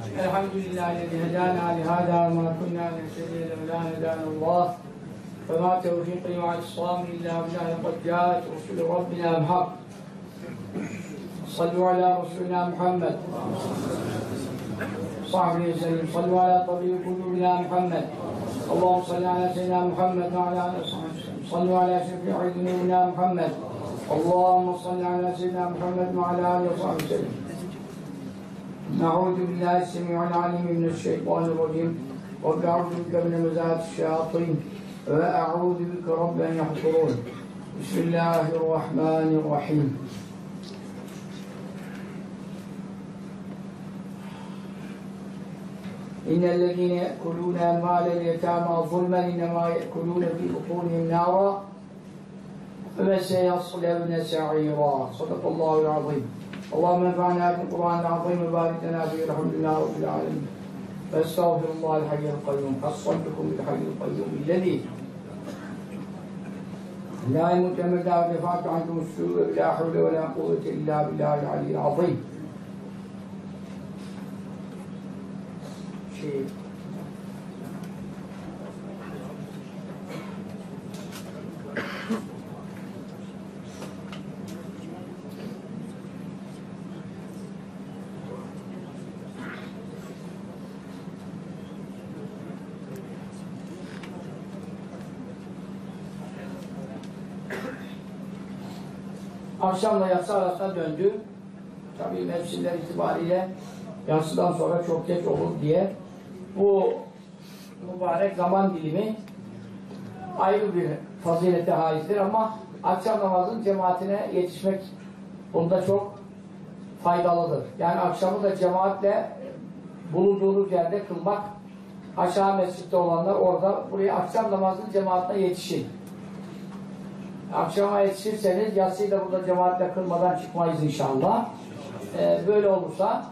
الحمد لله الذي هدانا لهذا وما كنا نهتدي لولا أن هدانا الله. فما توفيقي الصوم إلا بالله قد جاءت رسل ربنا بحق صلوا على رسولنا محمد. صحبه وسلم صلوا على طبيب قلوبنا محمد. اللهم صل على سيدنا محمد وعلى اله وصحبه وسلم صلوا على شفيع ذنوبنا محمد. اللهم صل على سيدنا محمد وعلى اله وصحبه وسلم نعوذ بالله السميع العليم من الشيطان الرجيم. رب أعوذ بك من مزات الشياطين وأعوذ بك رب أن يحضرون. بسم الله الرحمن الرحيم. إن الذين يأكلون أموال اليتامى ظلما إنما يأكلون في بطونهم نارا فسيصلون سعيرا. صدق الله العظيم. اللهم انفعنا بالقرآن العظيم وبارك لنا فيه الحمد لله رب العالمين. فاستغفر الله الحي القيوم حصنتكم بالحي القيوم الذي لا يموت مدى ودفعت عنكم السوء لا حول ولا قوة إلا بالله العلي العظيم. شيء. Akşamla yatsı arasına döndü. Tabii mevsimler itibariyle yatsıdan sonra çok geç olur diye bu mübarek zaman dilimi ayrı bir fazilete haizdir ama akşam namazın cemaatine yetişmek bunda çok faydalıdır. Yani akşamı da cemaatle bulunduğunuz yerde kılmak aşağı mescitte olanlar orada buraya akşam namazının cemaatine yetişin. Akşama yetişirseniz yatsıyı da burada cemaatle kılmadan çıkmayız inşallah. Ee, böyle olursa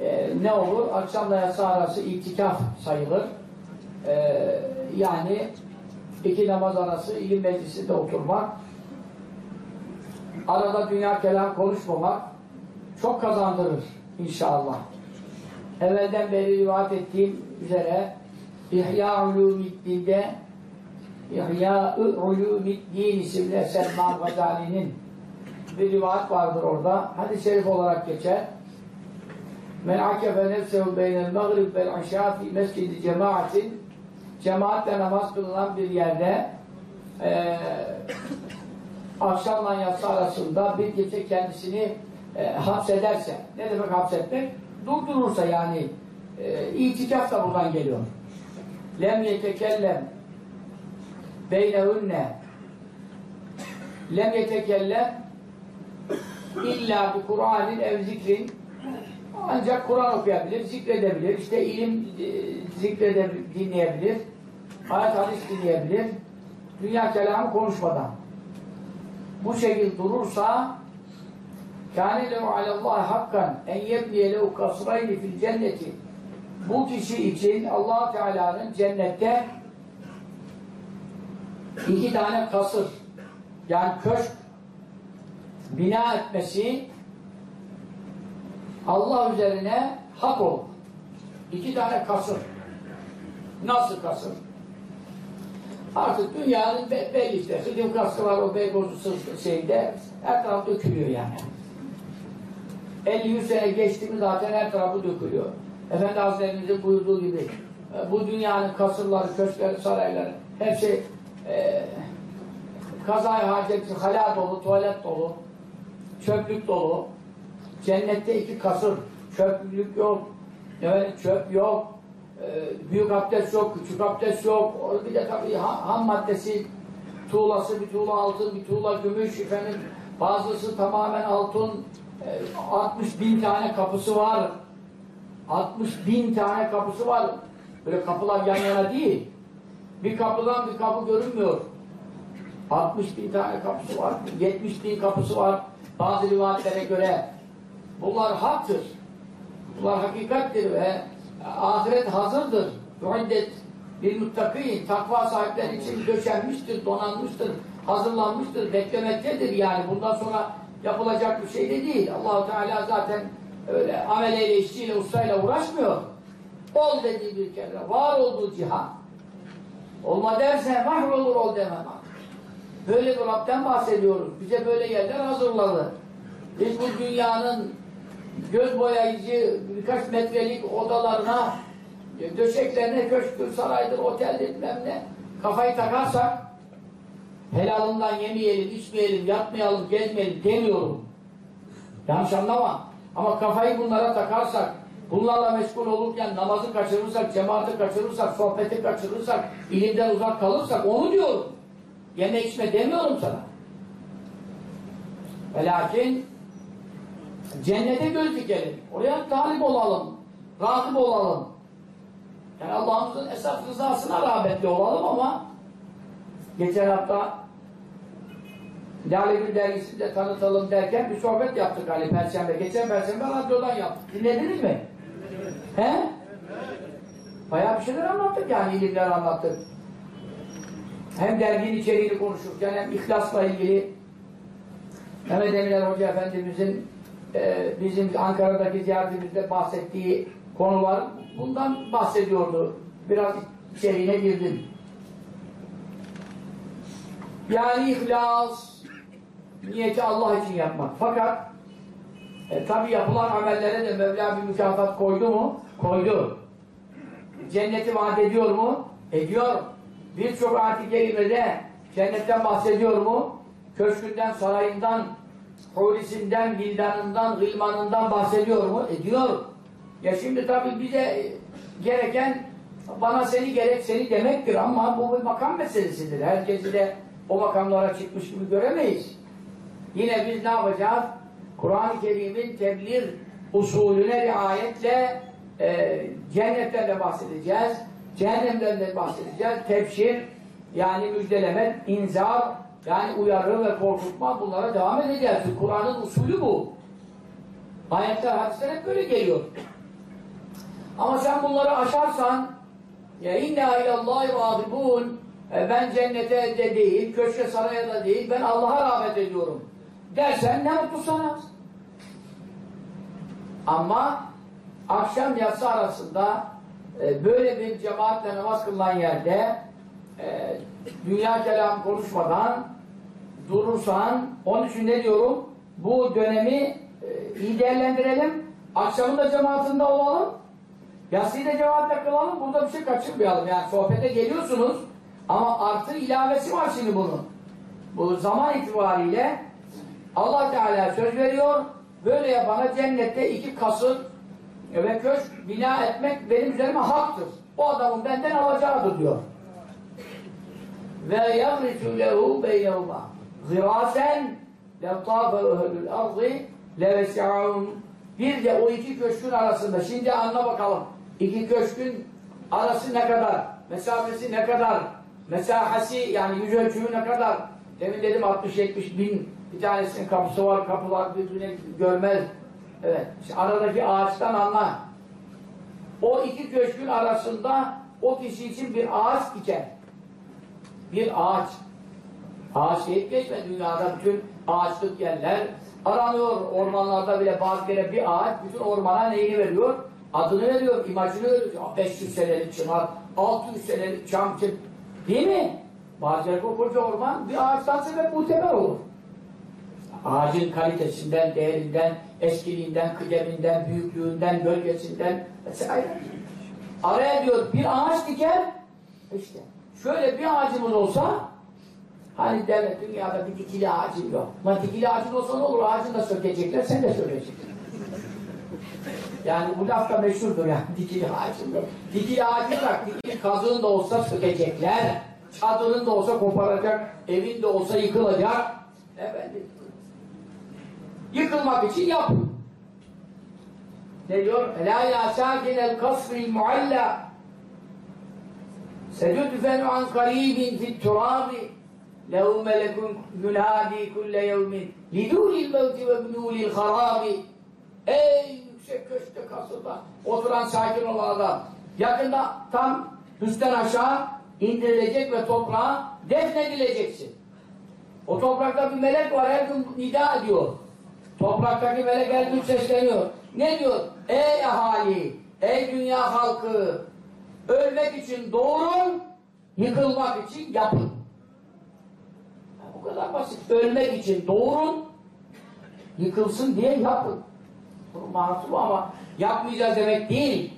e, ne olur? Akşamla yatsı arası itikaf sayılır. Ee, yani iki namaz arası ilim meclisinde oturmak arada dünya kelam konuşmamak çok kazandırır inşallah. Evvelden beri rivayet ettiğim üzere İhya Ulumiddin'de İhya-ı Ulumiddin isimli Selman Gazali'nin bir rivayet vardır orada. Hadis-i şerif olarak geçer. Men akefe nefsehu beynel mağrib vel aşâ fi mescidi cemaatin cemaatle namaz kılınan bir yerde e, akşamla yatsı arasında bir gece kendisini e, hapsederse ne demek hapsetmek? Durdurursa yani e, itikaf da buradan geliyor. Lem yetekellem beynehunne lem yetekellem illa bi Kur'an'ın ev zikrin. Ancak Kur'an okuyabilir, zikredebilir, işte ilim e, zikredebilir, dinleyebilir, ayet hadis dinleyebilir, dünya kelamı konuşmadan. Bu şekilde durursa kâne lehu alallâhi hakkan en yebniye lehu kasrayni fil cenneti. Bu kişi için allah Teala'nın cennette iki tane kasır yani köşk bina etmesi Allah üzerine hak olur. İki tane kasır. Nasıl kasır? Artık dünyanın be belli işte. Hıdım kaskı var o Beykoz'u şeyde her taraf dökülüyor yani. 50-100 sene geçti mi zaten her tarafı dökülüyor. Efendi Hazretlerimizin buyurduğu gibi bu dünyanın kasırları, köşkleri, sarayları hepsi e, kazay haceti, hala dolu, tuvalet dolu, çöplük dolu. Cennette iki kasır, çöplük yok, evet, çöp yok, e, büyük abdest yok, küçük abdest yok. Bir de tabii ham, maddesi, tuğlası, bir tuğla altın, bir tuğla gümüş, efendim, bazısı tamamen altın, e, 60 bin tane kapısı var. 60 bin tane kapısı var. Böyle kapılar yan yana değil. Bir kapıdan bir kapı görünmüyor. 60 bin tane kapısı var. 70 bin kapısı var. Bazı rivayetlere göre bunlar haktır. Bunlar hakikattir ve ahiret hazırdır. Muaddet bir muttakin, takva sahipleri için döşenmiştir, donanmıştır, hazırlanmıştır, beklemektedir yani. Bundan sonra yapılacak bir şey de değil. Allahu Teala zaten öyle ameleyle, işçiyle, ustayla uğraşmıyor. Ol dediği bir kere, var olduğu cihan. Olma derse mahrolur ol demem. Böyle bir Rab'den bahsediyoruz. Bize böyle yerler hazırladı. Biz bu dünyanın göz boyayıcı birkaç metrelik odalarına e, döşeklerine köşktür, saraydır, oteldir bilmem ne kafayı takarsak helalından yemeyelim, içmeyelim, yatmayalım, gezmeyelim demiyorum. Yanlış anlama. Ama kafayı bunlara takarsak, bunlarla meşgul olurken namazı kaçırırsak, cemaati kaçırırsak, sohbeti kaçırırsak, ilimden uzak kalırsak onu diyorum. Yeme içme demiyorum sana. Ve lakin cennete göz dikelim. Oraya talip olalım. Rakip olalım. Yani Allah'ımızın esas rızasına rağbetli olalım ama geçen hafta Lale dergisinde tanıtalım derken bir sohbet yaptık Ali Perşembe. Geçen Perşembe radyodan yaptık. Dinlediniz mi? He? Bayağı bir şeyler anlattık yani ilimler anlattık. Hem derginin içeriğini konuşurken hem ihlasla ilgili Mehmet Eminer Hoca Efendimizin e, bizim Ankara'daki ziyaretimizde bahsettiği konular bundan bahsediyordu. Biraz içeriğine girdim. Yani ihlas, niyeti Allah için yapmak. Fakat e, tabi yapılan amellere de Mevla bir mükafat koydu mu? Koydu. Cenneti vaat ediyor mu? Ediyor. Birçok ayet-i cennetten bahsediyor mu? Köşkünden, sarayından, polisinden, vildanından, gılmanından bahsediyor mu? Ediyor. Ya şimdi tabi bize gereken bana seni gerek seni demektir ama bu bir makam meselesidir. Herkesi de o makamlara çıkmış gibi göremeyiz. Yine biz ne yapacağız? Kur'an-ı Kerim'in tebliğ usulüne riayetle e, cennetten de bahsedeceğiz. Cehennemden de bahsedeceğiz. Tebşir yani müjdeleme, inzar yani uyarı ve korkutma bunlara devam edeceğiz. Kur'an'ın usulü bu. Ayetler, hadisler hep böyle geliyor. Ama sen bunları aşarsan ya inna ilallahi râgibûn ben cennete de değil, köşke saraya da değil, ben Allah'a rağbet ediyorum dersen ne mutlu sana. Ama akşam yatsı arasında e, böyle bir cemaatle namaz kılınan yerde e, dünya kelam konuşmadan durursan, onun için ne diyorum? Bu dönemi e, iyi değerlendirelim. Akşamın da cemaatinde olalım. Yatsıyı da cemaatle kılalım. Burada bir şey kaçırmayalım. Yani sohbete geliyorsunuz ama artı ilavesi var şimdi bunun. Bu zaman itibariyle Allah Teala söz veriyor. Böyle yapana cennette iki kasır ve köşk bina etmek benim üzerime haktır. O adamın benden alacağıdır diyor. Ve yagrisu lehu beynevma zirasen levtafe öhlül ardı leves'a'un bir de o iki köşkün arasında şimdi anla bakalım iki köşkün arası ne kadar mesafesi ne kadar mesahası yani yüz ölçümü ne kadar demin dedim 60-70 bin bir tanesinin kapısı var kapılar birbirini görmez. Evet işte aradaki ağaçtan anla. O iki köşkün arasında o kişi için bir ağaç diker bir ağaç. Ağaç deyip geçme dünyada bütün ağaçlık yerler aranıyor. Ormanlarda bile bazı kere bir ağaç bütün ormana neyini veriyor? Adını veriyor imajını veriyor. 500 senelik çınar 600 senelik çam çık Değil mi? Bazen o koca orman bir ağaçtan sebep muteber olur. Ağacın kalitesinden, değerinden, eskiliğinden, kıdeminden, büyüklüğünden, bölgesinden vesaire. Araya diyor bir ağaç diker, işte şöyle bir ağacımız olsa hani devlet dünyada bir dikili ağacın yok. Ama dikili ağacın olsa ne olur? Ağacını da sökecekler, sen de sökeceksin. Yani bu laf da meşhurdur yani dikili ağacın yok. Dikili ağacı bırak, dikili kazığın da olsa sökecekler. Çadırın da olsa koparacak, evin de olsa yıkılacak. Efendim. Yıkılmak için yap. Ne diyor? Ela ya sakinel kasril mualla sedüdfenu an karibin fit turabi lehu melekun yunadi kulle yevmin lidûlil mevti ve bnûlil harabi Ey yüksek köşkte kasırda oturan sakin olan adam yakında tam üstten aşağı indirilecek ve toprağa defnedileceksin. O toprakta bir melek var her gün nida ediyor. Topraktaki melek el güç sesleniyor. Ne diyor? Ey ahali, ey dünya halkı, ölmek için doğurun, yıkılmak için yapın. Ya bu kadar basit. Ölmek için doğurun, yıkılsın diye yapın. Bu ama yapmayacağız demek değil.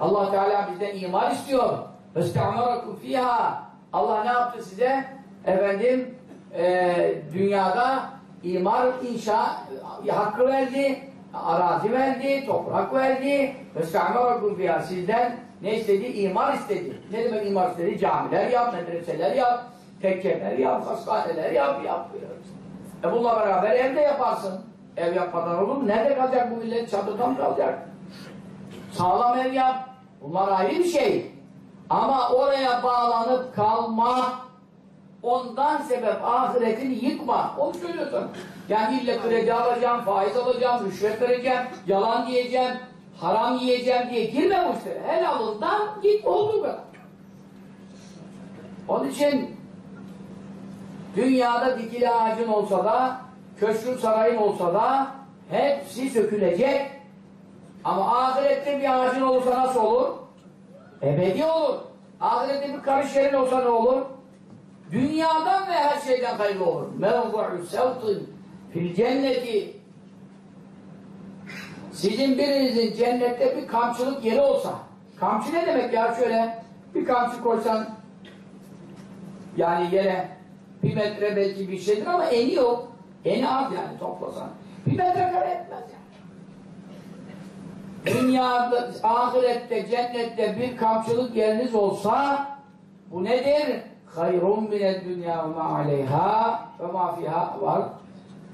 Allah Teala bizden iman istiyor. Estağmarakum fiha. Allah ne yaptı size? Efendim e, dünyada imar inşa hakkı verdi, arazi verdi, toprak verdi. Estağmarakum fiha. Sizden ne istedi? İmar istedi. Ne demek imar istedi? Camiler yap, medreseler yap, tekkeler yap, hastaneler yap, yap. E bununla beraber evde yaparsın. Ev yapmadan olur mu? Nerede kalacak bu millet? Çadırda mı kalacak? Sağlam ev yap. Bunlar ayrı bir şey. Ama oraya bağlanıp kalma ondan sebep ahiretini yıkma. Onu söylüyorsun. Yani illa kredi alacağım, faiz alacağım, rüşvet vereceğim, yalan diyeceğim, haram yiyeceğim diye girme bu işlere. Helalından git olduğu kadar. Onun için dünyada dikili ağacın olsa da, köşkün sarayın olsa da hepsi sökülecek. Ama ahirette bir ağacın olursa nasıl olur? Ebedi olur. Ahirette bir karış yerin olsa ne olur? Dünyadan ve her şeyden hayırlı olur. Mevzu'u sevtin fil cenneti sizin birinizin cennette bir kamçılık yeri olsa kamçı ne demek ya şöyle bir kamçı koysan yani yere bir metre belki bir şeydir ama eni yok. Eni az yani toplasan. Bir metre kare etmez yani. Dünyada, ahirette, cennette bir kamçılık yeriniz olsa bu nedir? Hayrun mined dünya ve ma aleyha ve ma fiha var.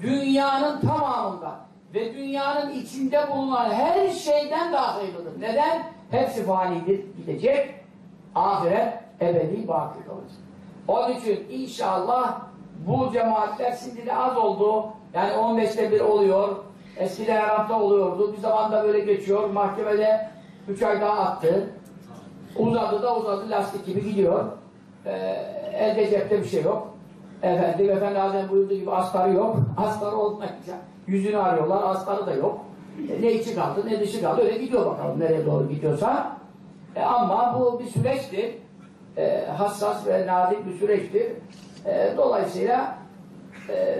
Dünyanın tamamında ve dünyanın içinde bulunan her şeyden daha hayırlıdır. Neden? Hepsi fanidir, gidecek. Ahiret ebedi baki kalacak. Onun için inşallah bu cemaatler şimdi de az oldu. Yani 15'te bir oluyor. Eskiden her hafta oluyordu. Bir zamanda böyle geçiyor. Mahkemede 3 ay daha attı. Uzadı da uzadı. Lastik gibi gidiyor. Ee, elde cepte bir şey yok. Efendim, Efendi Hazretleri buyurduğu gibi astarı yok. Astarı olmayınca yüzünü arıyorlar. Astarı da yok. E, ne içi kaldı ne dışı kaldı. Öyle gidiyor bakalım nereye doğru gidiyorsa. E, ama bu bir süreçtir. E, hassas ve nazik bir süreçtir. E, dolayısıyla e,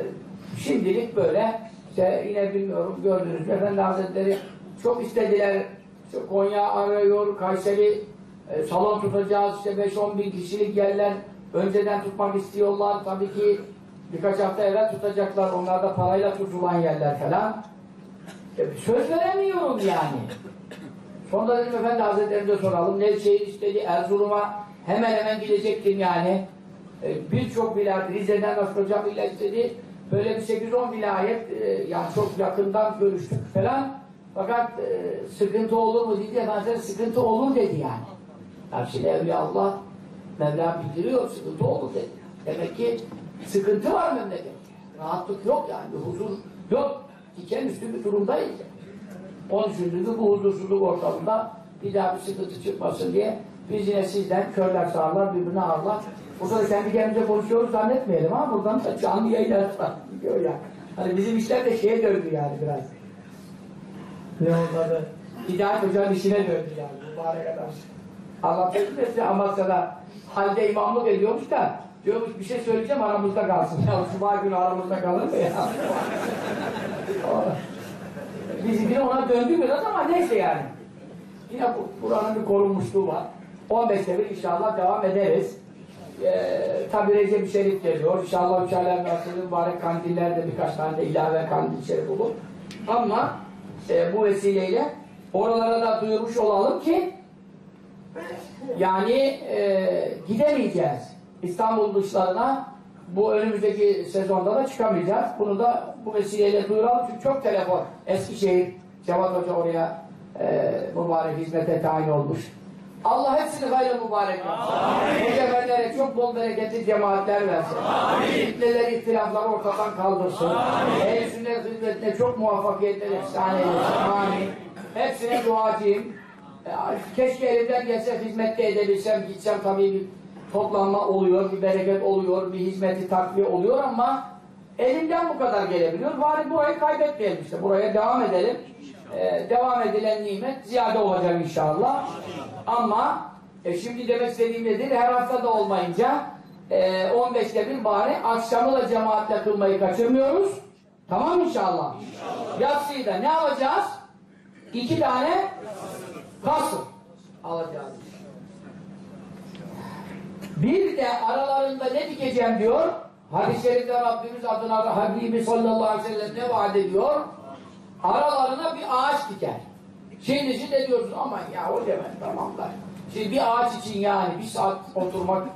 şimdilik böyle işte yine bilmiyorum gördünüz mü Efendi Hazretleri çok istediler işte Konya arıyor Kayseri e, salon tutacağız. İşte 5-10 bin kişilik yerler önceden tutmak istiyorlar. Tabii ki birkaç hafta evvel tutacaklar. Onlar da parayla tutulan yerler falan. E, söz veremiyorum yani. Sonra dedim Efendi Hazretlerimize soralım. Nevşehir istedi? Erzurum'a hemen hemen gidecektim yani. E, birçok vilayet Rize'den Hocam ile istedi. Böyle bir 8-10 vilayet e, yani çok yakından görüştük falan. Fakat e, sıkıntı olur mu? Dedi Efendimiz sıkıntı olur. dedi yani. Yani şimdi Evliya Allah Mevla bildiriyor sıkıntı olur dedi. Demek ki sıkıntı var memlekette. Rahatlık yok yani huzur yok. Diken üstü bir durumdayız. Onun için bu huzursuzluk ortamında bir daha bir sıkıntı çıkmasın diye biz yine sizden körler sağırlar birbirine ağırlar. Burada da kendi kendimize konuşuyoruz zannetmeyelim ama buradan da canlı yayınlar var. Gidiyor ya. Hani bizim işler de şeye döndü yani biraz. Ne onları? Hidayet Hoca'nın işine döndü yani. Mübarek adam. Allah teklif etse Amasya'da halde imamlık ediyormuş da diyormuş bir şey söyleyeceğim aramızda kalsın. Ya Cuma günü aramızda kalır mı ya? Biz yine ona döndü biraz ama neyse yani. Yine bu, buranın bir korunmuşluğu var. 15'te bir inşallah devam ederiz. Ee, tabi Recep-i Şerif geliyor. İnşallah üç alem nasıl mübarek kandiller de birkaç tane de ilave kandil şerif olur. Ama e, bu vesileyle oralara da duyurmuş olalım ki yani e, gidemeyeceğiz. İstanbul dışlarına bu önümüzdeki sezonda da çıkamayacağız. Bunu da bu vesileyle duyuralım çünkü çok telefon. Eskişehir, Cevat Hoca oraya e, mübarek hizmete tayin olmuş. Allah hepsini hayırlı mübarek yapsın. Hoca efendilere çok bol bereketli cemaatler versin. Fitneleri, ihtilafları ortadan kaldırsın. Ehl-i sünnet hizmetine çok muvaffakiyetler efsane eylesin. Amin. Hepsine duacıyım. Keşke elimden gelse hizmette edebilsem, gitsem tabii bir toplanma oluyor, bir bereket oluyor, bir hizmeti takviye oluyor ama elimden bu kadar gelebiliyor. Bari burayı kaybetmeyelim işte. Buraya devam edelim. Ee, devam edilen nimet ziyade olacak inşallah. Ama e, şimdi demek istediğim nedir? Her hafta da olmayınca e, 15'te bir bari akşamı da cemaatle kılmayı kaçırmıyoruz. Tamam inşallah. Yatsıyı da ne alacağız? İki tane kasır alacağız. Bir de aralarında ne dikeceğim diyor. Hadis-i şerifte Rabbimiz adına Habibi sallallahu aleyhi ve sellem ne vaat ediyor? Aralarına bir ağaç diker. Şimdi siz de diyorsun aman ya o demek tamamlar. Şimdi bir ağaç için yani bir saat oturmak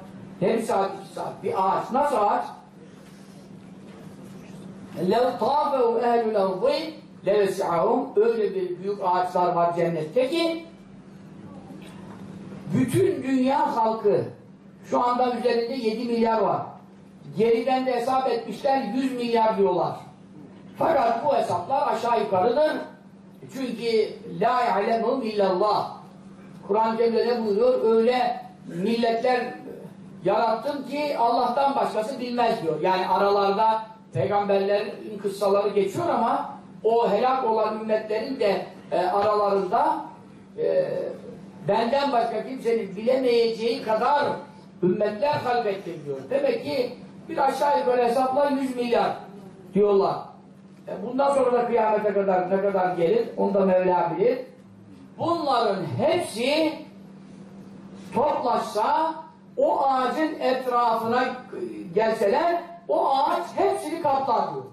ne bir saat iki saat bir ağaç. Nasıl ağaç? لَوْ طَافَوْا اَهْلُ الْاَرْضِ لَوَسِعَهُمْ Öyle bir büyük ağaçlar var cennette ki bütün dünya halkı şu anda üzerinde 7 milyar var. Geriden de hesap etmişler 100 milyar diyorlar. Fakat bu hesaplar aşağı yukarıdır. Çünkü la ya'lemum illallah. Kur'an-ı Kerim'de ne buyuruyor? Öyle milletler yarattım ki Allah'tan başkası bilmez diyor. Yani aralarda peygamberlerin kıssaları geçiyor ama o helak olan ümmetlerin de e, aralarında e, benden başka kimsenin bilemeyeceği kadar ümmetler halkettim diyor. Demek ki bir aşağı yukarı hesapla 100 milyar diyorlar. E bundan sonra da kıyamete kadar ne kadar gelir onu da Mevla bilir. Bunların hepsi toplaşsa o ağacın etrafına gelseler o ağaç hepsini kaplar diyor.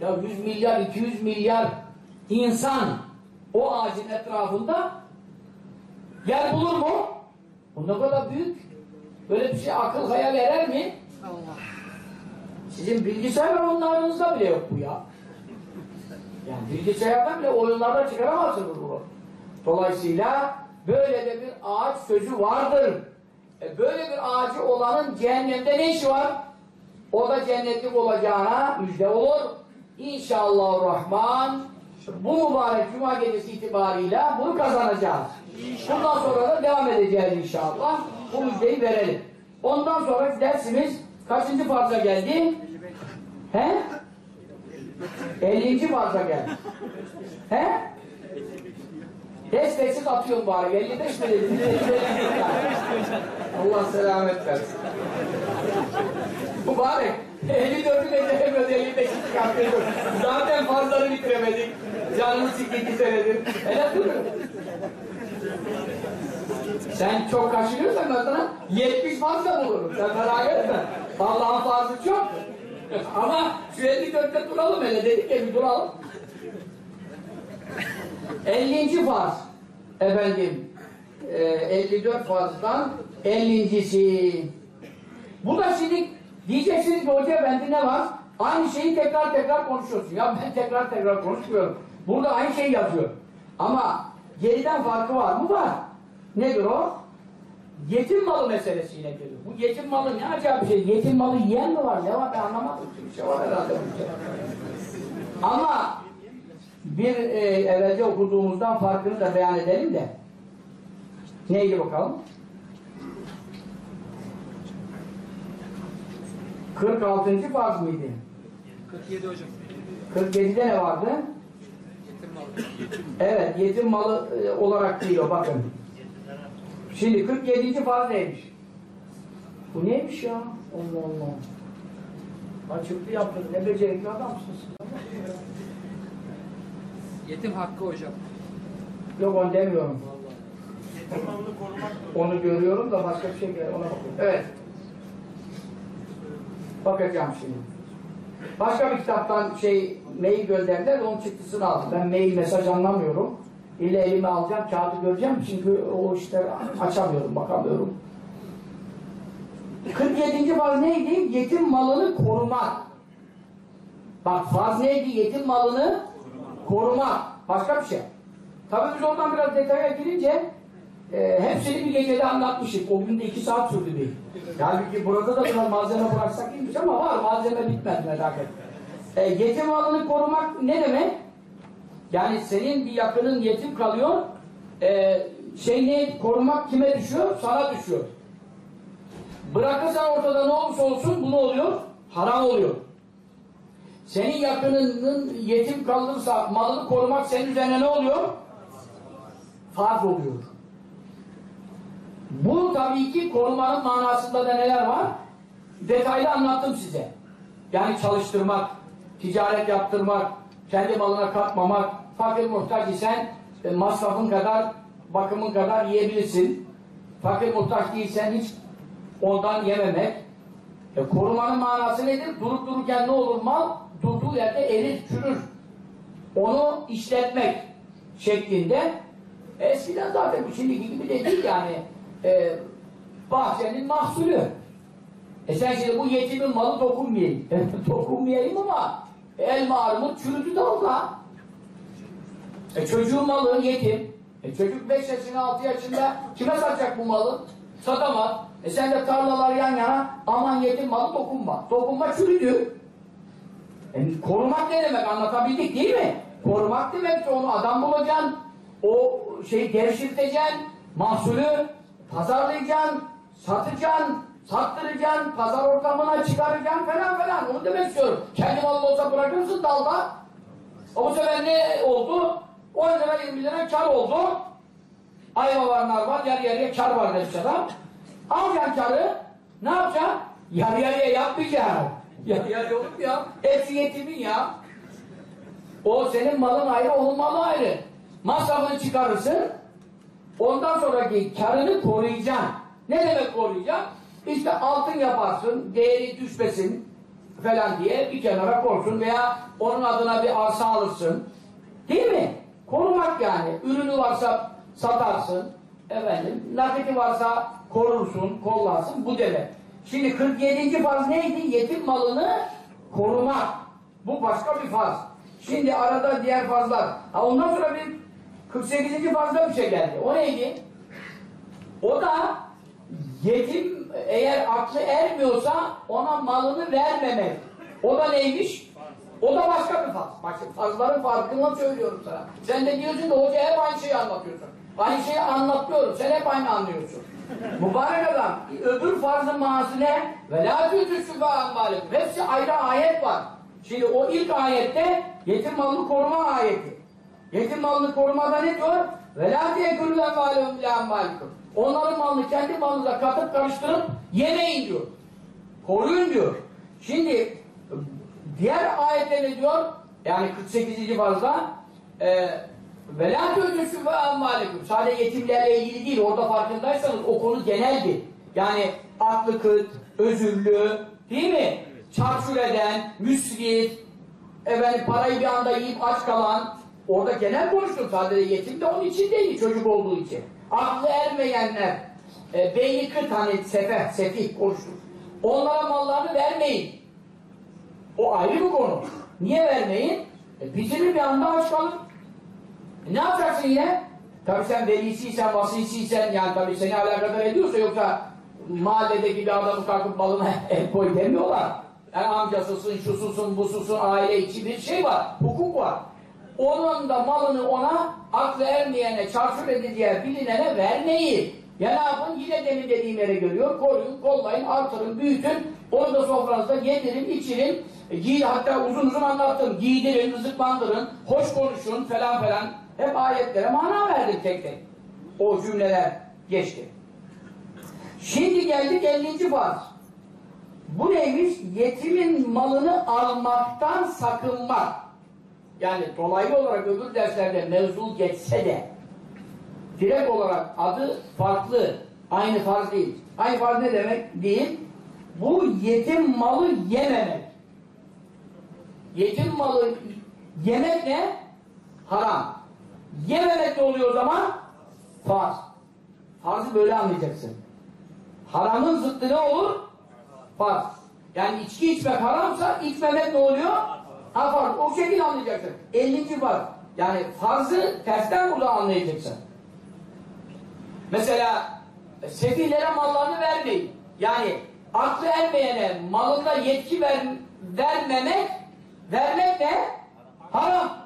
Ya 100 milyar, 200 milyar insan o ağacın etrafında yer bulur mu? Bu ne kadar büyük. Böyle bir şey akıl hayal erer mi? Allah. Sizin bilgisayar oyunlarınızda bile yok bu ya. Yani bilgisayarda bile oyunlarda çıkaramazsınız bunu. Dolayısıyla böyle de bir ağaç sözü vardır. E böyle bir ağacı olanın cehennemde ne işi var? O da cennetlik olacağına müjde olur. İnşallah Rahman bu mübarek Cuma gecesi itibarıyla bunu kazanacağız. Bundan sonra da devam edeceğiz inşallah. Bu müjdeyi verelim. Ondan sonra dersimiz kaçıncı farza geldi? He? 50. farza geldi. He? Desteksiz atıyorum bari. 55 mi dedim? Allah selamet versin. Bu bari 54'ü beceremiyoruz, 55'i çıkartıyoruz. Zaten fazları bitiremedik. Canımız iki senedir. Hele durun. Sen çok kaşınıyorsan ben sana 70 fazla bulurum. Sen merak etme. Allah'ın fazlı çok. Ama şu 54'te duralım hele dedik ya bir duralım. 50. farz. Efendim. e, 54 farzdan 50.si. Bu da şimdi diyeceksiniz ki hoca bende ne var? Aynı şeyi tekrar tekrar konuşuyorsun. Ya ben tekrar tekrar konuşmuyorum. Burada aynı şey yazıyor. Ama geriden farkı var mı? Var. Nedir o? Yetim malı meselesiyle geliyor. Bu yetim malı ne acayip bir şey. Yetim malı yiyen mi var? Ne var ben anlamadım. Bir şey var herhalde şey. Ama bir e, evvelce okuduğumuzdan farkını da beyan edelim de. Neydi bakalım? 46. farz mıydı? 47 hocam. 47'de ne vardı? Yetim. Evet, yetim malı e, olarak diyor bakın. Şimdi 47. farz neymiş? Bu neymiş ya? Allah Allah. Açıklı yaptın. Ne becerikli adamsınız. Yetim hakkı hocam. Yok onu demiyorum. Vallahi. Onu görüyorum da başka bir şey gel. Ona bakıyorum. Evet. Bakacağım şimdi. Başka bir kitaptan şey mail gönderdiler onun çıktısını aldım. Ben mail mesaj anlamıyorum. İlle elime alacağım, kağıdı göreceğim çünkü o işte açamıyorum, bakamıyorum. 47. farz neydi? Yetim malını korumak. Bak farz neydi? Yetim malını korumak. Başka bir şey. Tabii biz oradan biraz detaya girince e, hepsini bir gecede anlatmışız. O gün de iki saat sürdü değil. Halbuki burada da biraz malzeme bıraksak iyiymiş ama var malzeme bitmez merak etme. E, yetim malını korumak ne demek? Yani senin bir yakının yetim kalıyor. E, şey ne? Korumak kime düşüyor? Sana düşüyor. Bırakırsan ortada ne olursa olsun bu ne oluyor? Haram oluyor. senin yakınının yetim kalırsa malını korumak senin üzerine ne oluyor? Farz oluyor. Bu tabii ki korumanın manasında da neler var? Detaylı anlattım size. Yani çalıştırmak, ticaret yaptırmak, kendi malına katmamak, fakir muhtaç isen e, masrafın kadar, bakımın kadar yiyebilirsin. Fakir muhtaç değilsen hiç ondan yememek. E, korumanın manası nedir? Durup dururken ne olur mal? Durduğu yerde erir, çürür. Onu işletmek şeklinde. E, eskiden zaten bu şimdiki gibi de değil yani. E, bahçenin mahsulü. E sen şimdi bu yetimin malı dokunmayayım. dokunmayayım ama elma armut çürüdü dalga. E çocuğun malı yetim. E çocuk 5 yaşında 6 yaşında kime satacak bu malı? Satamaz. E sen de tarlalar yan yana aman yetim malı dokunma. Dokunma çürüdü. E korumak ne demek anlatabildik değil mi? Korumak demek ki onu adam bulacaksın. O şeyi devşirteceksin. Mahsulü pazarlayacaksın. Satacaksın. Sattıracaksın. Pazar ortamına çıkaracaksın falan falan. Onu demek istiyorum. Kendi malın olsa bırakırsın dalda. O bu sefer ne oldu? 10 lira 20 lira kar oldu. Ayva varanlar var, yarı yarıya kar var demiş adam. Alacaksın karı, ne yapacaksın? Yarı yarıya yapmayacaksın. Yarı yarıya olur mu ya? Hepsi yetimin ya. O senin malın ayrı, onun malı ayrı. Masrafını çıkarırsın, ondan sonraki karını koruyacaksın. Ne demek koruyacaksın? İşte altın yaparsın, değeri düşmesin falan diye bir kenara korsun veya onun adına bir arsa alırsın. Değil mi? Korumak yani. Ürünü varsa satarsın. Efendim, nakiti varsa korursun, kollarsın. Bu demek. Şimdi 47. farz neydi? Yetim malını korumak. Bu başka bir farz. Şimdi arada diğer farzlar. Ha ondan sonra bir 48. farzda bir şey geldi. O neydi? O da yetim eğer aklı ermiyorsa ona malını vermemek. O da neymiş? O da başka bir farz. Bak şimdi farzların farkını söylüyorum sana. Sen de diyorsun ki hoca hep aynı şeyi anlatıyorsun. Aynı şeyi anlatıyorum. Sen hep aynı anlıyorsun. Mübarek adam. Öbür farzın manası ne? Ve la amvalikum. Hepsi ayrı ayet var. Şimdi o ilk ayette yetim malını koruma ayeti. Yetim malını korumada ne diyor? Tiyekülü envâlehum ilâ envâlikum. Onların malını kendi malınıza katıp karıştırıp yemeyin diyor. Koruyun diyor. Şimdi diğer ayette ne diyor? Yani 48. fazla e, tütüşü ve amvalikum. Sadece yetimlerle ilgili değil. Orada farkındaysanız o konu geneldi. Yani aklı kıt, özürlü, değil mi? Çarçur eden, müsrif, efendim parayı bir anda yiyip aç kalan, orada genel konuştum. Sadece yetim de onun için değil, çocuk olduğu için. Aklı ermeyenler, e, beyni kıt hani sefeh, sefih konuştuk. Onlara mallarını vermeyin. O ayrı bir konu. Niye vermeyin? E, bitirir bir anda aç kalır. E, ne yapacaksın yine? Tabii sen velisiysen, vasisiysen, yani tabii seni alakadar ediyorsa yoksa mahalledeki bir adamı kalkıp balına el koy demiyorlar. Yani amcasısın, şususun, bususun, aile içi bir şey var, hukuk var. Onun da malını ona aklı ermeyene, çarşur edeceği bilinene vermeyin. Ya ne yapın? Yine demin dediğim yere geliyor. Koruyun, kollayın, artırın, büyütün. Onu da sofranızda yedirin, içirin. E, giy, hatta uzun uzun anlattım. Giydirin, rızıklandırın, hoş konuşun falan falan. Hep ayetlere mana verdim tek tek. O cümleler geçti. Şimdi geldik 50. farz. Bu neymiş? Yetimin malını almaktan sakınmak. Yani dolaylı olarak öbür derslerde mevzu geçse de direkt olarak adı farklı. Aynı farz değil. Aynı farz ne demek? Değil. Bu yetim malı yememek. Yetim malı yemek ne? Haram. Yememek ne oluyor o zaman? Farz. Farzı böyle anlayacaksın. Haramın zıttı ne olur? Farz. Yani içki içmek haramsa içmemek ne oluyor? Ha farz. O şekilde anlayacaksın. 50. farz. Yani farzı tersten burada anlayacaksın. Mesela sefilere mallarını vermeyin. Yani aklı ermeyene malında yetki ver, vermemek vermek ne? Haram.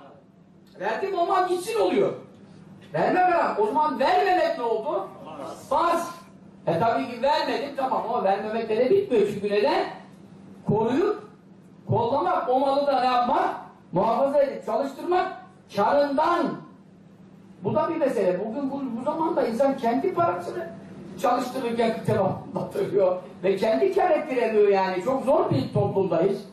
Verdim o mal gitsin oluyor. Verme haram. O zaman vermemek ne oldu? Farz. E tabii ki vermedim tamam ama vermemekle de bitmiyor çünkü neden? Koruyup kollamak, o malı da ne yapmak? Muhafaza edip çalıştırmak, karından. Bu da bir mesele. Bugün bu, bu zamanda insan kendi parasını çalıştırırken batırıyor ve kendi kar ettiremiyor yani. Çok zor bir toplumdayız.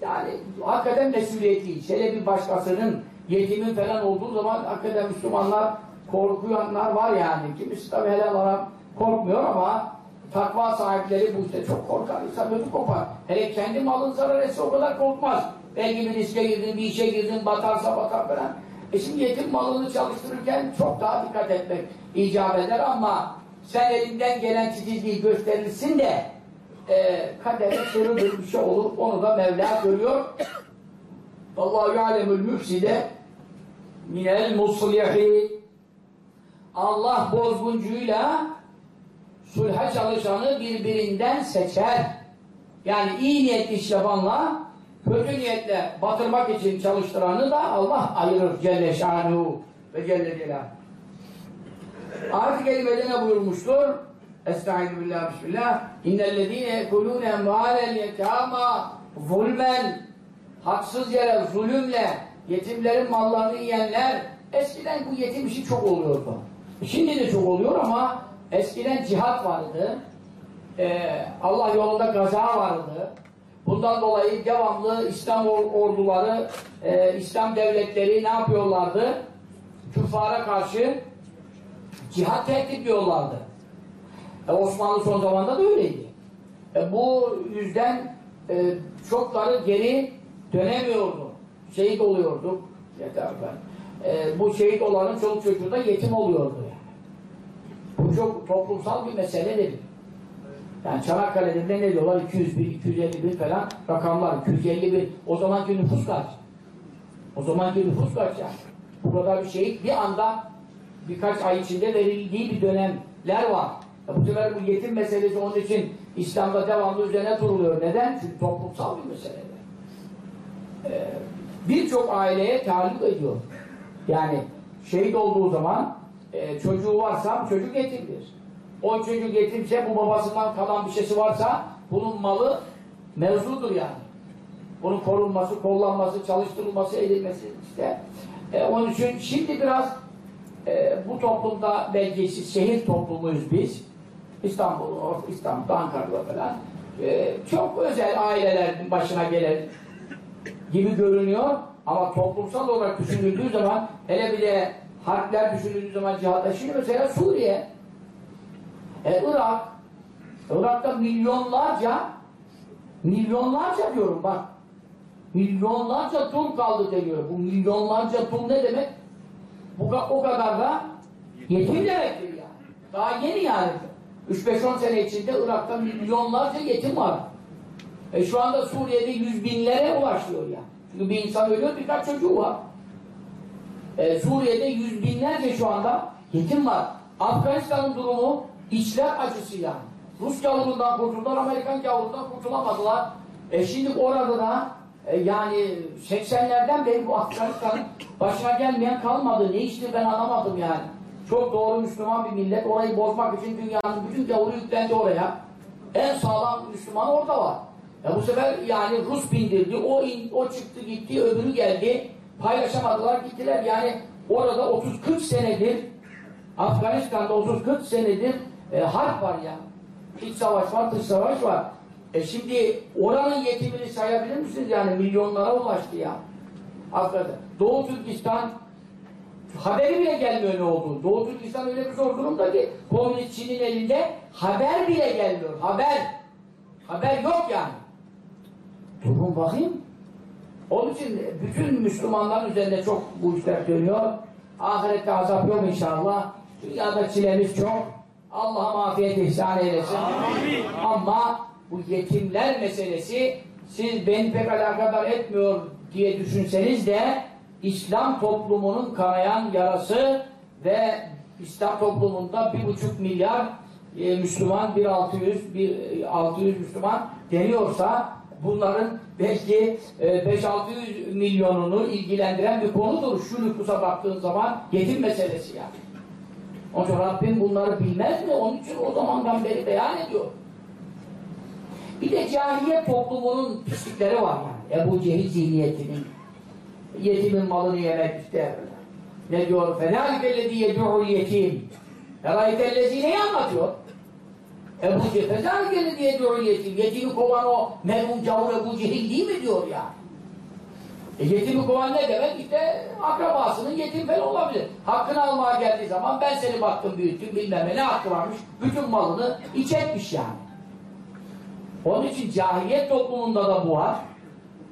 Yani hakikaten mesuliyetli. Şöyle bir başkasının yetimin falan olduğu zaman hakikaten Müslümanlar korkuyanlar var yani. Kimisi tabi helal haram korkmuyor ama takva sahipleri bu işte çok korkar. İnsan ödü kopar. Hele kendi malın zarar etse o kadar korkmaz. Belki bir riske girdin, bir işe girdin, batarsa batar falan. E şimdi yetim malını çalıştırırken çok daha dikkat etmek icap eder ama sen elinden gelen titizliği gösterirsin de e, kadere sırrıdır bir şey olur. Onu da Mevla görüyor. Allahu ya'lemül müfside minel muslihi Allah bozguncuyla sulha çalışanı birbirinden seçer. Yani iyi niyetli iş yapanla kötü niyetle batırmak için çalıştıranı da Allah ayırır Celle Şanuhu ve Celle Celaluhu. Ayet-i Kerime'de ne buyurmuştur? Estaizu billah bismillah. İnnellezîne yekulûne emvâlel yetâmâ zulmen haksız yere zulümle yetimlerin mallarını yiyenler eskiden bu yetim işi çok oluyordu. Şimdi de çok oluyor ama eskiden cihat vardı. Ee, Allah yolunda gaza vardı. Bundan dolayı devamlı İslam or- orduları, e, İslam devletleri ne yapıyorlardı? Küffara karşı cihat tehdit ediyorlardı. E, Osmanlı son zamanda da öyleydi. E, bu yüzden e, çokları geri dönemiyordu. Şehit oluyordu. Yeter ben. E, bu şehit olanın çoluk çocuğu da yetim oluyordu çok toplumsal bir meseledir. Yani Çanakkale'de ne diyorlar? 200 bin, 250 bin falan rakamlar. 250 bin. O zamanki nüfus kaç? O zamanki nüfus kaç yani? Bu bir şehit bir anda birkaç ay içinde verildiği bir dönemler var. Ya bu sefer bu yetim meselesi onun için İslam'da devamlı üzerine duruluyor. Neden? Çünkü toplumsal bir mesele. Ee, Birçok aileye taalluk ediyor. Yani şehit olduğu zaman e, çocuğu varsa çocuk yetimdir. O çocuk yetimse bu babasından kalan bir şeysi varsa bunun malı mevzudur yani. Bunun korunması, kollanması, çalıştırılması, edilmesi işte. E, onun için şimdi biraz e, bu toplumda belki şehir toplumuyuz biz. İstanbul, İstanbul'da, Ankara'da falan. E, çok özel ailelerin başına gelen gibi görünüyor ama toplumsal olarak düşünüldüğü zaman hele bir de harpler düşünüldüğü zaman cihatta şimdi mesela Suriye e, Irak Irak'ta milyonlarca milyonlarca diyorum bak milyonlarca dul kaldı deniyor. Bu milyonlarca dul ne demek? Bu o kadar da yetim demektir yani. Daha yeni yani. 3-5-10 sene içinde Irak'ta milyonlarca yetim var. E şu anda Suriye'de yüz binlere ulaşıyor yani. Çünkü bir insan ölüyor birkaç çocuğu var. E, Suriye'de yüz binlerce şu anda yetim var. Afganistan'ın durumu içler acısı yani. Rus gavurundan kurtuldular, Amerikan gavurundan kurtulamadılar. E şimdi orada da e, yani 80'lerden beri bu Afganistan'ın başına gelmeyen kalmadı. Ne iştir ben anlamadım yani. Çok doğru Müslüman bir millet. Orayı bozmak için dünyanın bütün gavuru yüklendi oraya. En sağlam Müslüman orada var. Ya bu sefer yani Rus bindirdi, o in, o çıktı gitti, öbürü geldi. Paylaşamadılar, gittiler. Yani orada 30-40 senedir Afganistan'da 30-40 senedir e, harp var ya. İç savaş var, dış savaş var. E şimdi oranın yetimini sayabilir misiniz? Yani milyonlara ulaştı ya. Afganistan. Doğu Türkistan haberi bile gelmiyor ne olduğunu. Doğu Türkistan öyle bir zor durumda ki Komünist Çin'in elinde haber bile gelmiyor. Haber. Haber yok yani. Durun bakayım. Onun için bütün Müslümanların üzerinde çok bu işler dönüyor. Ahirette azap yok inşallah. Dünyada çilemiz çok. Allah afiyet ihsan eylesin. Ama bu yetimler meselesi siz beni pek alakadar etmiyor diye düşünseniz de İslam toplumunun kanayan yarası ve İslam toplumunda bir buçuk milyar e, Müslüman, bir 600, bir e, 600 Müslüman deniyorsa bunların belki e, 5-600 milyonunu ilgilendiren bir konudur. Şu nüfusa baktığın zaman yetim meselesi yani. Onun için Rabbim bunları bilmez mi? Onun için o zamandan beri beyan ediyor. Bir de cahiliye toplumunun pislikleri var yani. Ebu Cehil zihniyetinin yetimin malını yemek işte. Ne diyor? فَذَٰلِكَ الَّذ۪ي يَدُعُ الْيَت۪يمِ اَرَيْتَ الَّذ۪ينَ'yi anlatıyor. Ebu Cehil zâlike diye diyor yetim. Yetimi kovan o merhum cavur Ebu Cehil değil mi diyor yani. E yetimi kovan ne demek? İşte akrabasının yetim falan olabilir. Hakkını almaya geldiği zaman ben seni baktım büyüttüm bilmem ne hakkı varmış. Bütün malını iç etmiş yani. Onun için cahiliyet toplumunda da bu var.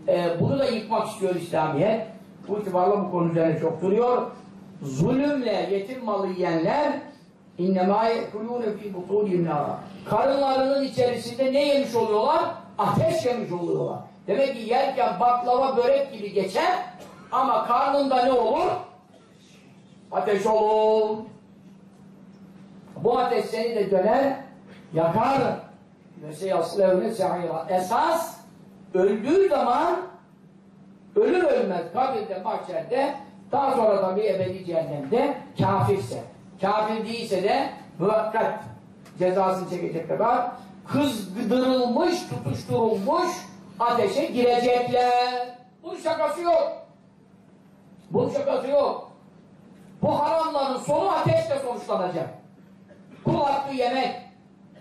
E, bunu da yıkmak istiyor İslamiyet. Bu itibarla bu konu üzerine çok duruyor. Zulümle yetim malı yiyenler innemâ yekulûne fî butûlihim nâra. Karınlarının içerisinde ne yemiş oluyorlar? Ateş yemiş oluyorlar. Demek ki yerken baklava börek gibi geçer ama karnında ne olur? Ateş olur. Bu ateş seni de döner, yakar. Esas öldüğü zaman ölür ölmez kabirde, mahşerde daha sonra tabi ebedi cehennemde kafirse. Kafir değilse de müvekkat cezasını çekecek kadar kızdırılmış, tutuşturulmuş ateşe girecekler. Bunun şakası yok. Bunun şakası yok. Bu haramların sonu ateşle sonuçlanacak. Kul hakkı yemek,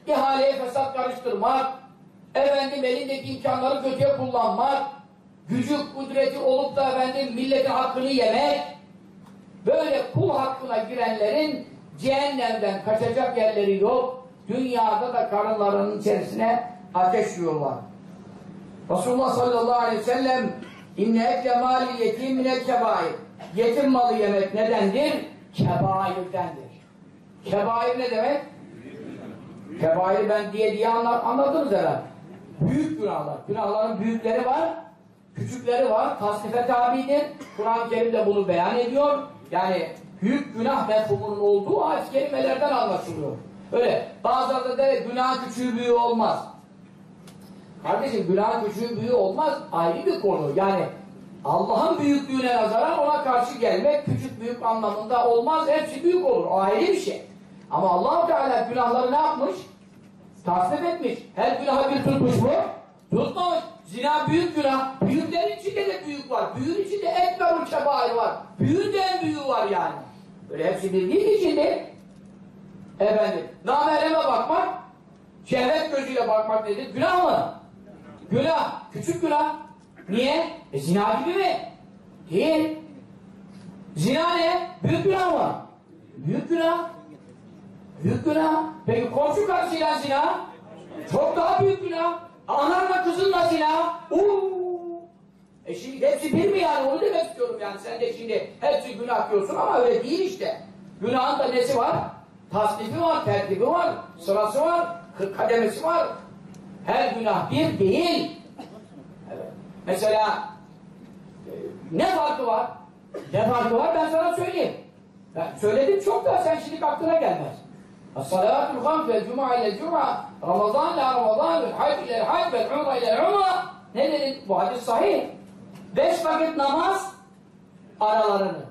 ihaleye fesat karıştırmak, efendim elindeki imkanları kötüye kullanmak, gücü, kudreti olup da efendim milletin hakkını yemek, böyle kul hakkına girenlerin cehennemden kaçacak yerleri yok. Dünyada da karınlarının içerisine ateş yiyorlar. Resulullah sallallahu aleyhi ve sellem inne mali yetim minel kebair. Yetim malı yemek nedendir? Kebairdendir. Kebair ne demek? Kebair ben diye diye anla, anladınız herhalde. Büyük günahlar. Günahların büyükleri var, küçükleri var. Tasnife tabidir. Kur'an-ı Kerim de bunu beyan ediyor. Yani büyük günah mefhumunun olduğu ayet kelimelerden anlaşılıyor. Öyle. Bazıları da der günah küçüğü büyüğü olmaz. Kardeşim günah küçüğü büyüğü olmaz. Ayrı bir konu. Yani Allah'ın büyüklüğüne nazaran ona karşı gelmek küçük büyük anlamında olmaz. Hepsi büyük olur. O ayrı bir şey. Ama allah Teala günahları ne yapmış? Tasnif etmiş. Her günahı bir tutmuş mu? Tutmamış. Zina büyük günah. Büyüklerin içinde de büyük var. Büyüğün içinde ekberul kebair var. Büyüğün de en büyüğü var yani. Böyle hepsi bir değil şimdi? Efendim, namereme bakmak, şehvet gözüyle bakmak nedir? Günah mı? Günah. Küçük günah. Niye? E zina gibi mi? Değil. Zina ne? Büyük günah mı? Büyük günah. Büyük günah. Peki komşu karşıyla zina? Çok daha büyük günah. Anarla kızınla zina? Uuu. E şimdi hepsi bir mi yani? Onu demek istiyorum yani. Sen de şimdi hepsi günah diyorsun ama öyle değil işte. Günahın da nesi var? Tasnifi var, tertibi var, sırası var, kademesi var. Her günah bir değil. Mesela e, ne farkı var? Ne farkı var ben sana söyleyeyim. Ben söyledim çok da sen şimdi aklına gelmez. Cum'a ile cum'a Ramazan ile Ramazan vel hayd ile hayd vel umra ile umra Ne dedin? Bu hadis sahih. Beş vakit namaz aralarını.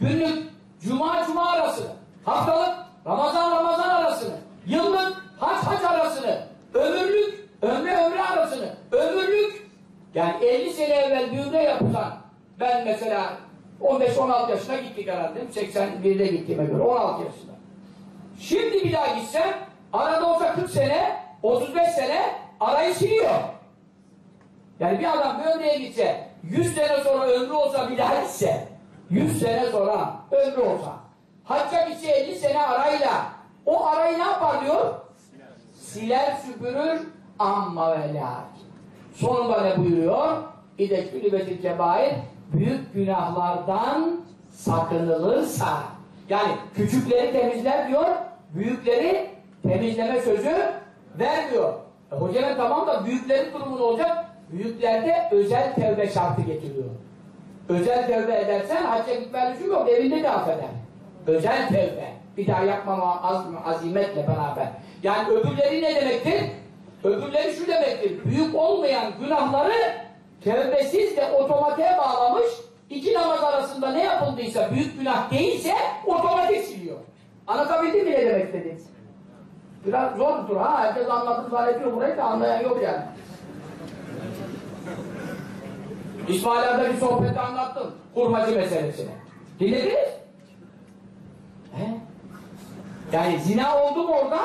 Günlük cuma cuma arasını. Haftalık Ramazan Ramazan arasını. Yıllık haç haç arasını. Ömürlük ömre ömre arasını. Ömürlük yani 50 sene evvel bir yapsan ben mesela 15-16 yaşına gittik herhalde. 81'de gittiğime göre 16 yaşında. Şimdi bir daha gitsem arada olsa 40 sene 35 sene arayı siliyor. Yani bir adam bir ömreye gitse 100 sene sonra ömrü olsa bir daha gitse 100 sene sonra ömrü olsa hacca gitse 50 sene arayla o arayı ne yapar diyor? Siler süpürür amma ve lakin. Sonunda ne buyuruyor? İdekülü betil kebair büyük günahlardan sakınılırsa yani küçükleri temizler diyor büyükleri temizleme sözü vermiyor. E, hocam tamam da büyüklerin durumu ne olacak? Büyüklerde özel tevbe şartı getiriyor. Özel tevbe edersen hacca gitme lüzum yok, evinde de affeder. Özel tevbe. Bir daha yapmama az, azimetle beraber. Yani öbürleri ne demektir? Öbürleri şu demektir. Büyük olmayan günahları tevbesiz de otomatiğe bağlamış, iki namaz arasında ne yapıldıysa büyük günah değilse otomatik siliyor. Anlatabildim mi ne demek istediğiniz? Biraz zordur ha. Herkes anlatıp zannediyor burayı da anlayan yok yani. İsmail bir sohbeti anlattım. Hurmacı meselesini. Dinlediniz? He? Yani zina oldu mu orada?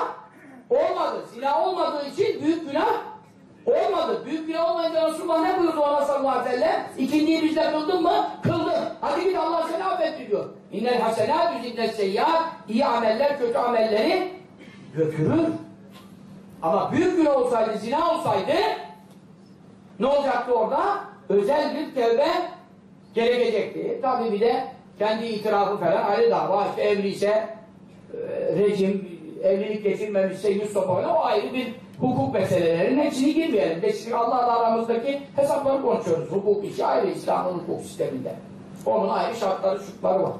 Olmadı. Zina olmadığı için büyük günah olmadı. Büyük günah olmayınca Resulullah ne buyurdu ona sallallahu aleyhi ve sellem? İkindiyi bizde kıldın mı? Kıldım. Hadi git Allah seni affetti diyor. İnnel hasenat yüzinde seyyar iyi ameller kötü amelleri götürür. Ama büyük günah olsaydı, zina olsaydı ne olacaktı orada? Özel bir tevbe gerekecekti. Tabii bir de kendi itirafı falan ayrı dava. İşte evliyse e, rejim, evlilik geçirmemişse yüz sopayla o ayrı bir hukuk meselelerinin hepsini girmeyelim. De şimdi Allah'la aramızdaki hesapları konuşuyoruz. Hukuk işi ayrı İslam'ın hukuk sisteminde. Onun ayrı şartları, şutları var.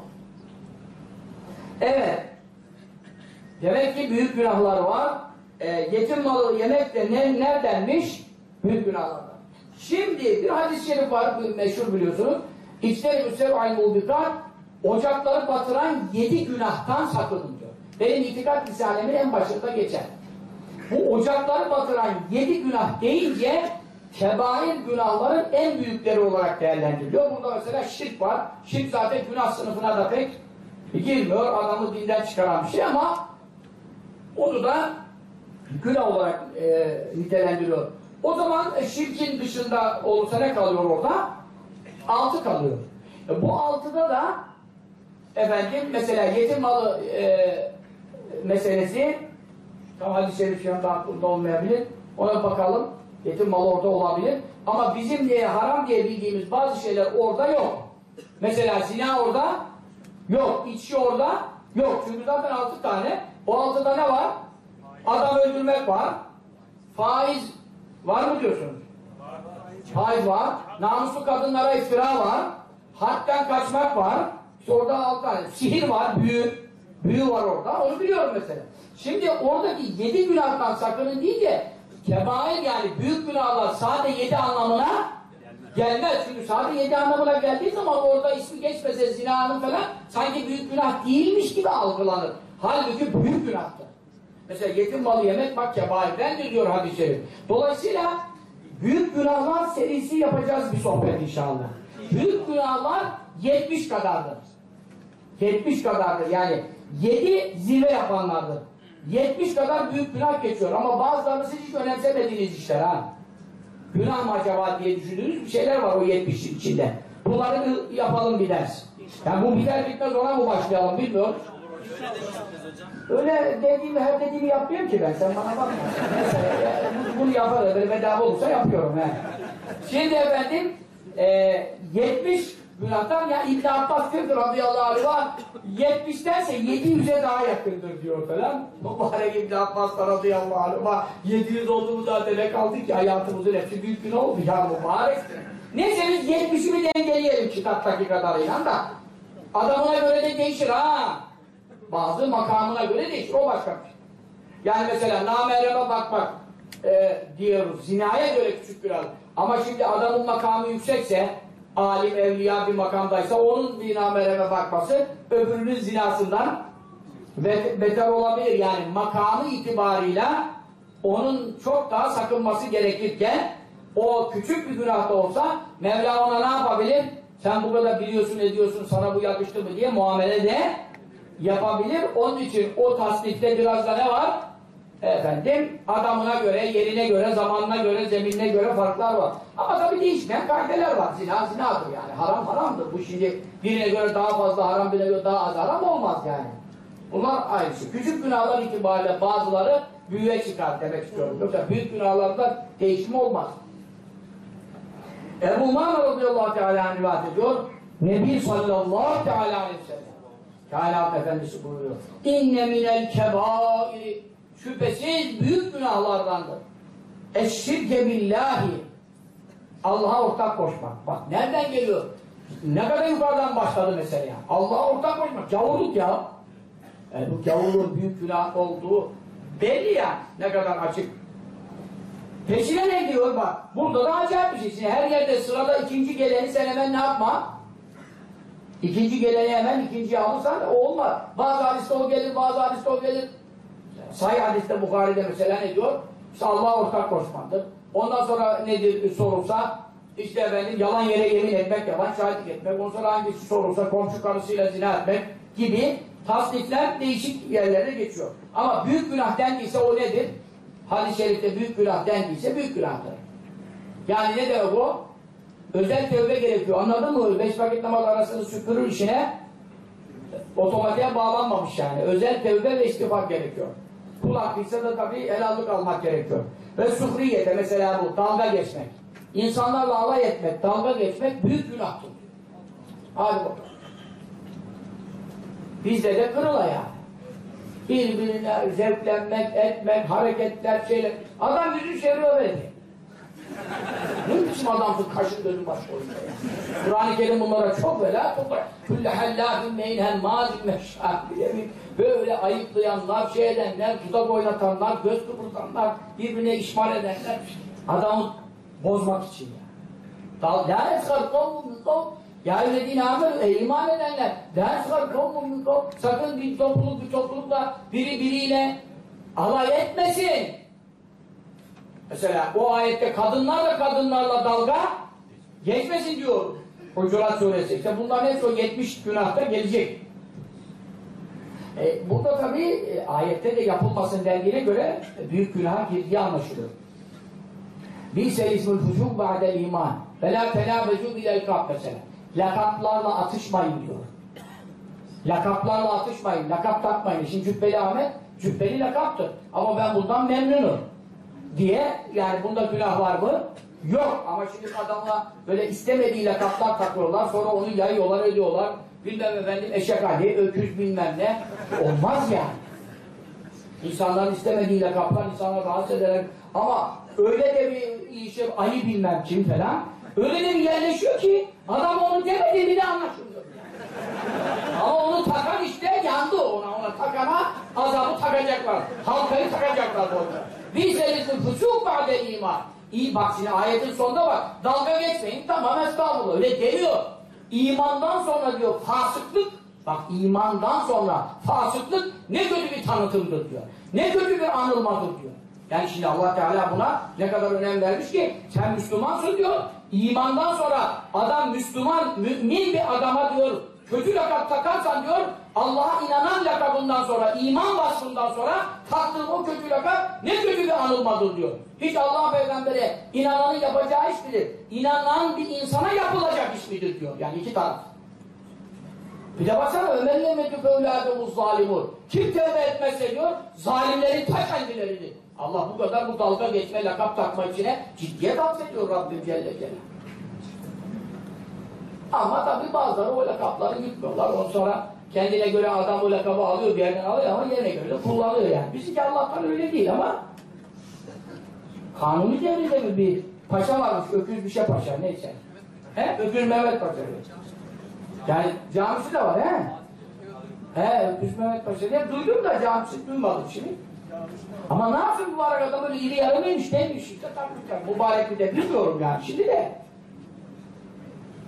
Evet. Demek ki büyük günahlar var. E, yetim malı yemek de ne, neredenmiş? Büyük günahlardan. Şimdi bir hadis-i şerif var, meşhur biliyorsunuz. İçleri müsev aynı ocakları batıran yedi günahtan sakının diyor. Benim itikat risalemin en başında geçer. Bu ocakları batıran yedi günah deyince kebair günahların en büyükleri olarak değerlendiriliyor. Burada mesela şirk var. Şirk zaten günah sınıfına da pek girmiyor. Adamı dinden çıkaran bir şey ama onu da günah olarak e, nitelendiriyor. O zaman e, şirkin dışında olursa ne kalıyor orada? Altı kalıyor. E, bu altıda da efendim mesela yetim malı e, meselesi tam hadis-i şerif yanında aklımda olmayabilir. Ona bakalım. Yetim malı orada olabilir. Ama bizim diye haram diye bildiğimiz bazı şeyler orada yok. Mesela zina orada yok. İçki orada yok. Çünkü zaten altı tane. O altıda ne var? Adam öldürmek var. Faiz var mı diyorsunuz? Faiz var. Namuslu kadınlara iftira var. Hadden kaçmak var. İşte orada altı tane. Sihir var. Büyü. Büyü var orada. Onu biliyorum mesela. Şimdi oradaki yedi günahtan sakının değil de kebair yani büyük günahlar sadece yedi anlamına gelmez. Çünkü sadece yedi anlamına geldiği zaman orada ismi geçmese zinanın falan sanki büyük günah değilmiş gibi algılanır. Halbuki büyük günahtır. Mesela yetim malı yemek bak kebairdendir diyor hadis-i şerif. Dolayısıyla büyük günahlar serisi yapacağız bir sohbet inşallah. Büyük günahlar 70 kadardır. 70 kadardır yani 7 zirve yapanlardır. 70 kadar büyük günah geçiyor ama bazılarını siz hiç önemsemediğiniz işler ha. Günah mı acaba diye düşündüğünüz bir şeyler var o 70 içinde. Bunları bir yapalım bir ders. Yani bu biter bitmez ona mı başlayalım bilmiyorum. Öyle dediğimi, her dediğimi yapmıyorum ki ben. Sen bana bakma. Ya, bunu yaparım. Böyle bedava olursa yapıyorum. He. Şimdi efendim e, 70 günahtan ya İbn Abbas diyordur radıyallahu anh var. 70'tense 700'e daha yakındır diyor falan. Mübarek İbn Abbas radıyallahu anh var. 700 oldu mu zaten ne kaldı ki hayatımızın hepsi büyük günah oldu ya mübarek. Neyse biz 70'imi dengeleyelim kitaptaki kadarıyla da. Adamına göre de değişir ha. Bazı makamına göre değişir. O başka bir şey. Yani mesela namereme bakmak e, diyoruz. Zinaya göre küçük günah. Ama şimdi adamın makamı yüksekse alim, evliya bir makamdaysa onun bir namereme bakması öbürünün zinasından beter olabilir. Yani makamı itibarıyla onun çok daha sakınması gerekirken o küçük bir günah da olsa Mevla ona ne yapabilir? Sen bu kadar biliyorsun ediyorsun sana bu yakıştı mı diye muamele de yapabilir. Onun için o tasnifte biraz da ne var? Efendim adamına göre, yerine göre, zamanına göre, zeminine göre farklar var. Ama tabii değişmeyen kaideler var. Zina zinadır yani. Haram haramdır. Bu şimdi birine göre daha fazla haram, birine göre daha az haram olmaz yani. Bunlar ayrı. Küçük günahlar itibariyle bazıları büyüğe çıkar demek istiyorum. Yoksa büyük günahlarda değişim olmaz. Ebu Umar radıyallahu teala rivayet ediyor. Nebi sallallahu teala aleyhi ve sellem. Kainat Efendisi buyuruyor. İnne minel kebairi şüphesiz büyük günahlardandır. Eşşirke billahi Allah'a ortak koşmak. Bak nereden geliyor? Ne kadar yukarıdan başladı mesela ya. Allah'a ortak koşmak. Gavurluk ya. Yani bu gavurluğun büyük günah olduğu belli ya. Ne kadar açık. Peşine ne diyor bak. Burada da acayip bir şey. Şimdi her yerde sırada ikinci geleni sen hemen ne yapma? İkinci geleni hemen ikinciyi alırsan o olmaz. Bazı hadiste o gelir, bazı hadiste o gelir. Sahih hadiste Bukhari'de mesela ne diyor? İşte Allah'a ortak koşmaktır. Ondan sonra nedir sorulsa işte efendim yalan yere yemin etmek, yalan şahitlik etmek. Ondan sonra hangisi sorulsa komşu karısıyla zina etmek gibi tasnifler değişik yerlere geçiyor. Ama büyük günah dendiyse o nedir? Hadis-i şerifte büyük günah dendiyse büyük günahtır. Yani ne demek o? Özel tövbe gerekiyor. Anladın mı? Beş vakit namaz arasını süpürür işine otomatiğe bağlanmamış yani. Özel tövbe ve istiğfar gerekiyor. Kul hakkıysa da tabii helallik almak gerekiyor. Ve suhriyete mesela bu dalga geçmek. İnsanlarla alay etmek, dalga geçmek büyük günahtır. Hadi bakalım. Bizde de kırıla yani. Birbirine zevklenmek, etmek, hareketler, şeyler. Adam yüzü çeviriyor böyle. Ne biçim adamsın kaşın gözün baş koyuyor ya. Kur'an-ı Kerim bunlara çok böyle toplar. Külle hellâfin meynhen mâzin meşşâb diye bir böyle ayıplayanlar, şey edenler, dudak oynatanlar, göz kıpırtanlar, birbirine işmal edenler. Adamı bozmak için ya. La eskar kavmun kavm. Ya eyyühellezîne âmenû ey iman edenler. La eskar kavmun kavm. Sakın bir topluluk bir toplulukla biri biriyle alay etmesin. Mesela o ayette kadınlar da kadınlarla dalga geçmesin diyor. Hucurat suresi. İşte bunların hepsi o 70 günahta gelecek. E, burada tabi e, ayette de yapılmasın dendiğine göre e, büyük günaha girdiği anlaşılıyor. Bilse ismül fucuk ba'del iman ve la tenâbecu bilel kap mesela. Lakaplarla atışmayın diyor. Lakaplarla atışmayın, lakap takmayın. Şimdi Cübbeli Ahmet, Cübbeli lakaptır. Ama ben bundan memnunum diye yani bunda günah var mı? Yok ama şimdi adamla böyle istemediği lakaplar takıyorlar sonra onu yayıyorlar ediyorlar bilmem efendim eşek Ali, öküz bilmem ne olmaz yani. İnsanların istemediği lakaplar insanları rahatsız ederek ama öyle de bir işe Ali bilmem kim falan öyle de bir yerleşiyor ki adam onu demedi bile anlaşılıyor. Ama onu takan işte yandı ona ona takana azabı takacaklar. Halkayı takacaklar orada. Biz elizin fusuk ba'de iman. İyi bak şimdi ayetin sonunda bak. Dalga geçmeyin tamam estağfurullah öyle demiyor. İmandan sonra diyor fasıklık bak imandan sonra fasıklık ne kötü bir tanıtımdır diyor. Ne kötü bir anılmadır diyor. Yani şimdi Allah Teala buna ne kadar önem vermiş ki sen Müslümansın diyor. İmandan sonra adam Müslüman, mümin bir adama diyor kötü lakap takarsan diyor Allah'a inanan lakabından sonra, iman vasfından sonra taktığın o kötü lakap ne kötü bir anılmadır diyor. Hiç Allah peygambere inananın yapacağı iş midir? İnanan bir insana yapılacak iş midir diyor. Yani iki taraf. Bir de baksana Ömer'le medük evladımız zalimun. Kim tövbe etmezse diyor, zalimlerin ta kendileridir. Allah bu kadar bu dalga geçme, lakap takma içine ciddiye davet ediyor Rabbim Celle Celaluhu. Ama tabi bazıları o lakapları yutmuyorlar. Ondan sonra kendine göre adam o lakabı alıyor bir yerden alıyor ama yerine göre de kullanıyor yani. Bizimki Allah'tan öyle değil ama kanuni devrinde mi bir paşa varmış, öküz bir şey paşa neyse. He? Öküz Mehmet Paşa. Yani camisi de var he? He, Öküz Mehmet Paşa diye duydum da camisi duymadım şimdi. Ama ne yapsın mübarek adam öyle iri yarı neymiş neymiş işte takmışlar. Mübarek bir de bilmiyorum yani şimdi de.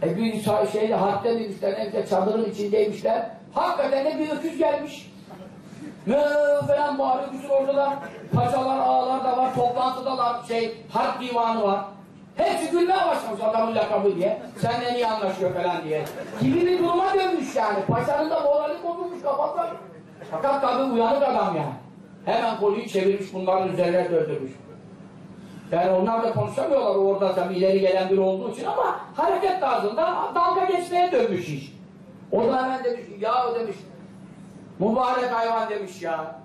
E bir şeyde harpte demişler, evde çadırın içindeymişler. Hakikaten de bir öküz gelmiş. Mö falan bağırıyor, bütün orada paşalar, ağalar da var, toplantıdalar, şey, harp divanı var. Hepsi gülmeye başlamış adamın lakabı diye. Seninle iyi anlaşıyor falan diye. Gibi bir duruma dönmüş yani. Paşanın da morali bozulmuş kafası. Fakat tabii uyanık adam yani. Hemen konuyu çevirmiş bunların üzerine döndürmüş. Yani onlar da konuşamıyorlar orada tabii ileri gelen biri olduğu için ama hareket tarzında dalga geçmeye dönmüş iş. O da hemen demiş ya demiş mübarek hayvan demiş ya.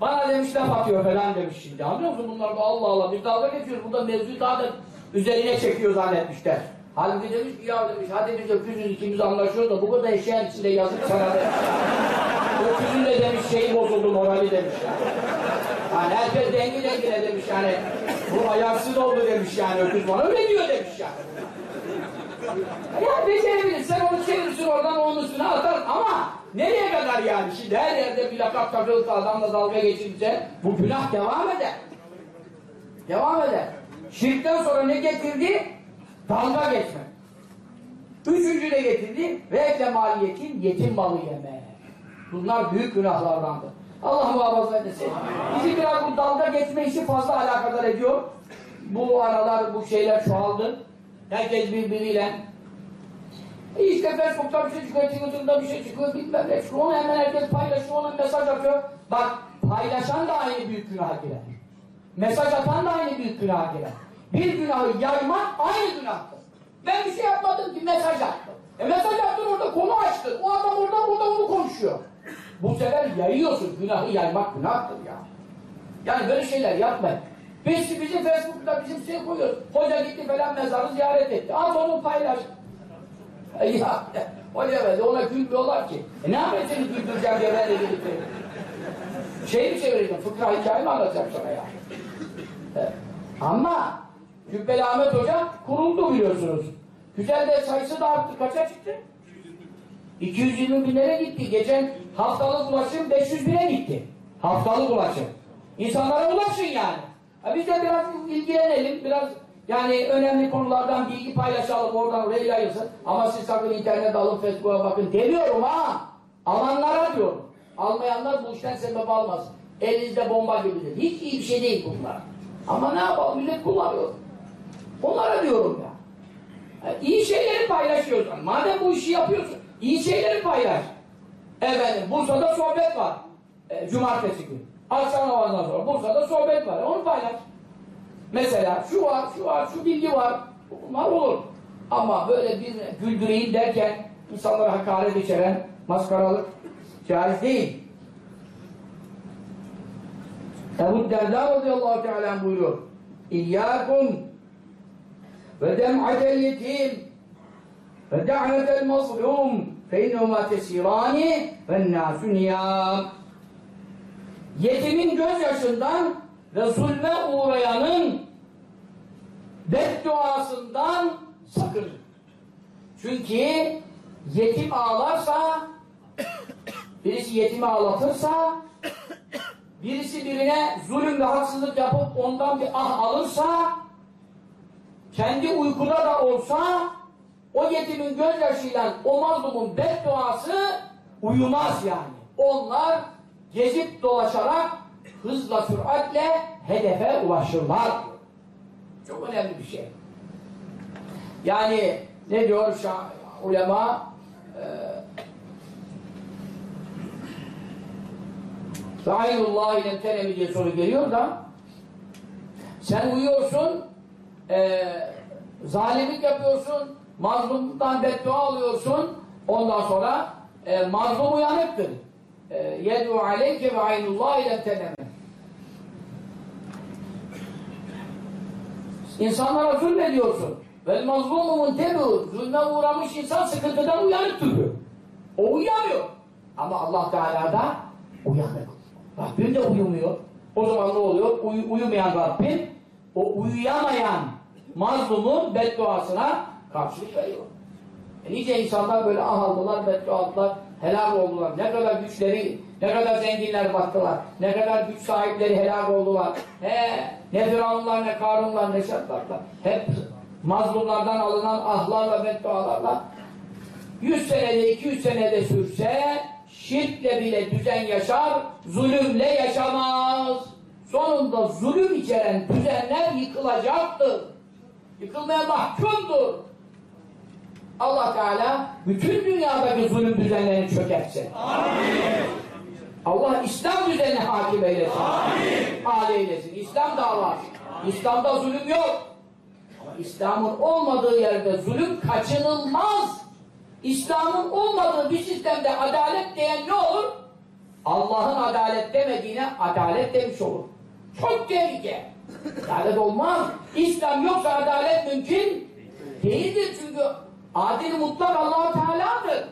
Bana demiş laf atıyor falan demiş şimdi. Anlıyor musun bunlar da Allah Allah biz dalga geçiyoruz. Burada mevzuyu daha da üzerine çekiyor zannetmişler. Halbuki demiş ki ya demiş hadi biz öküzüz ikimiz anlaşıyoruz da bu kadar eşeğin içinde yazık sana demiş. De demiş şeyi bozuldu morali demiş yani. Yani herkes dengi dengine demiş yani. Bu ayarsız oldu demiş yani öküz bana. Öyle diyor demiş yani. Ya becerebilirsen onu çevirirsin oradan onun üstüne atar ama nereye kadar yani? Şimdi her yerde bir lakap takılırsa adamla dalga geçirirse bu günah devam eder. Devam eder. Şirkten sonra ne getirdi? Dalga geçme. Üçüncü de getirdi ve ekle maliyetin yetim malı yeme. Bunlar büyük günahlardandır. Allah muhafaza etsin. Bizi biraz bu dalga geçme işi fazla alakadar ediyor. Bu aralar bu şeyler çoğaldı. Herkes birbiriyle e İşte Facebook'ta bir şey çıkıyor, Twitter'da bir şey çıkıyor, bilmem ne çıkıyor. Onu hemen herkes paylaşıyor, ona mesaj atıyor. Bak, paylaşan da aynı büyük günaha girer. Mesaj atan da aynı büyük günaha girer. Bir günahı yaymak aynı günahtır. Ben bir şey yapmadım ki mesaj attım. E mesaj attın orada konu açtın. O adam orada burada onu konuşuyor. Bu sefer yayıyorsun. Günahı yaymak günahtır ya. Yani böyle şeyler yapmayın. Biz bizim Facebook'ta bizim şey koyuyoruz. Hoca gitti falan mezarı ziyaret etti. Al onu paylaş. Ya, o demedi, ona gülmüyorlar ki. E ne yapayım seni güldüreceğim diye ben de Şey mi çevireceğim, fıkra hikaye mi anlatacağım sana ya? E, ama Cübbeli Ahmet Hoca kuruldu biliyorsunuz. Güzel de sayısı da arttı. Kaça çıktı? 220 binlere gitti. Geçen haftalık ulaşım 500 bine gitti. Haftalık ulaşım. İnsanlara ulaşın yani. Ha biz de biraz ilgilenelim, biraz yani önemli konulardan bilgi paylaşalım, oradan oraya yayılsın. Ama siz sakın internet alın, Facebook'a bakın demiyorum ha. Alanlara diyorum. Almayanlar bu işten sebep almasın. Elinizde bomba gibidir. Hiç iyi bir şey değil bunlar. Ama ne yapalım, millet kullanıyor. Onlara diyorum ya. İyi şeyleri paylaşıyorsun. Madem bu işi yapıyorsun, iyi şeyleri paylaş. Efendim, Bursa'da sohbet var. E, cumartesi günü. Akşam namazından sonra Bursa'da sohbet var. Onu paylaş. Mesela şu var, şu var, şu bilgi var. Bunlar olur. Ama böyle bir güldüreyim derken insanlara hakaret içeren maskaralık caiz değil. Ebu Derda radıyallahu teala buyuruyor. İyyâkum da'vetel mazlum fe innehuma tesirani ve nâsü niyâm. Yetimin gözyaşından ve zulme uğrayanın bedduasından sakın. Çünkü yetim ağlarsa birisi yetimi ağlatırsa birisi birine zulüm ve haksızlık yapıp ondan bir ah alırsa kendi uykuda da olsa o yetimin gözyaşıyla o mazlumun bedduası uyumaz yani. Onlar gezip dolaşarak hızla süratle hedefe ulaşırlar. Çok önemli bir şey. Yani ne diyor ulema Sa'inullah ile tenemi diye soru geliyor da sen uyuyorsun e, zalimlik yapıyorsun mazlumdan beddua alıyorsun ondan sonra e, mazlum uyanıktır yed'u aleyke ve aynullah ile teneme İnsanlara zulmediyorsun. Vel mazlumu muntebu. Zulme uğramış insan sıkıntıdan uyanık duruyor. O uyuyamıyor. Ama Allah Teala da uyanık. Rabbim de uyumuyor. O zaman ne oluyor? Uy uyumayan Rabbim o uyuyamayan mazlumun bedduasına karşılık veriyor. E nice insanlar böyle ah aldılar, beddua aldılar, helal oldular. Ne kadar güçleri, ne kadar zenginler battılar. Ne kadar güç sahipleri helal oldular. He, ne firavunlar, ne karunlar, ne şartlarla. Hep mazlumlardan alınan ahlarla, beddualarla. Yüz senede, iki yüz senede sürse şirkle bile düzen yaşar, zulümle yaşamaz. Sonunda zulüm içeren düzenler yıkılacaktır. Yıkılmaya mahkumdur. Allah Teala bütün dünyadaki zulüm düzenlerini çökertsin. Amin. Allah İslam düzenine hakim eylesin. Amin. Âli eylesin. İslam davası. İslam'da zulüm yok. İslam'ın olmadığı yerde zulüm kaçınılmaz. İslam'ın olmadığı bir sistemde adalet diyen ne olur? Allah'ın adalet demediğine adalet demiş olur. Çok tehlike. Adalet olmaz. İslam yoksa adalet mümkün değildir çünkü adil mutlak allah Teala'dır.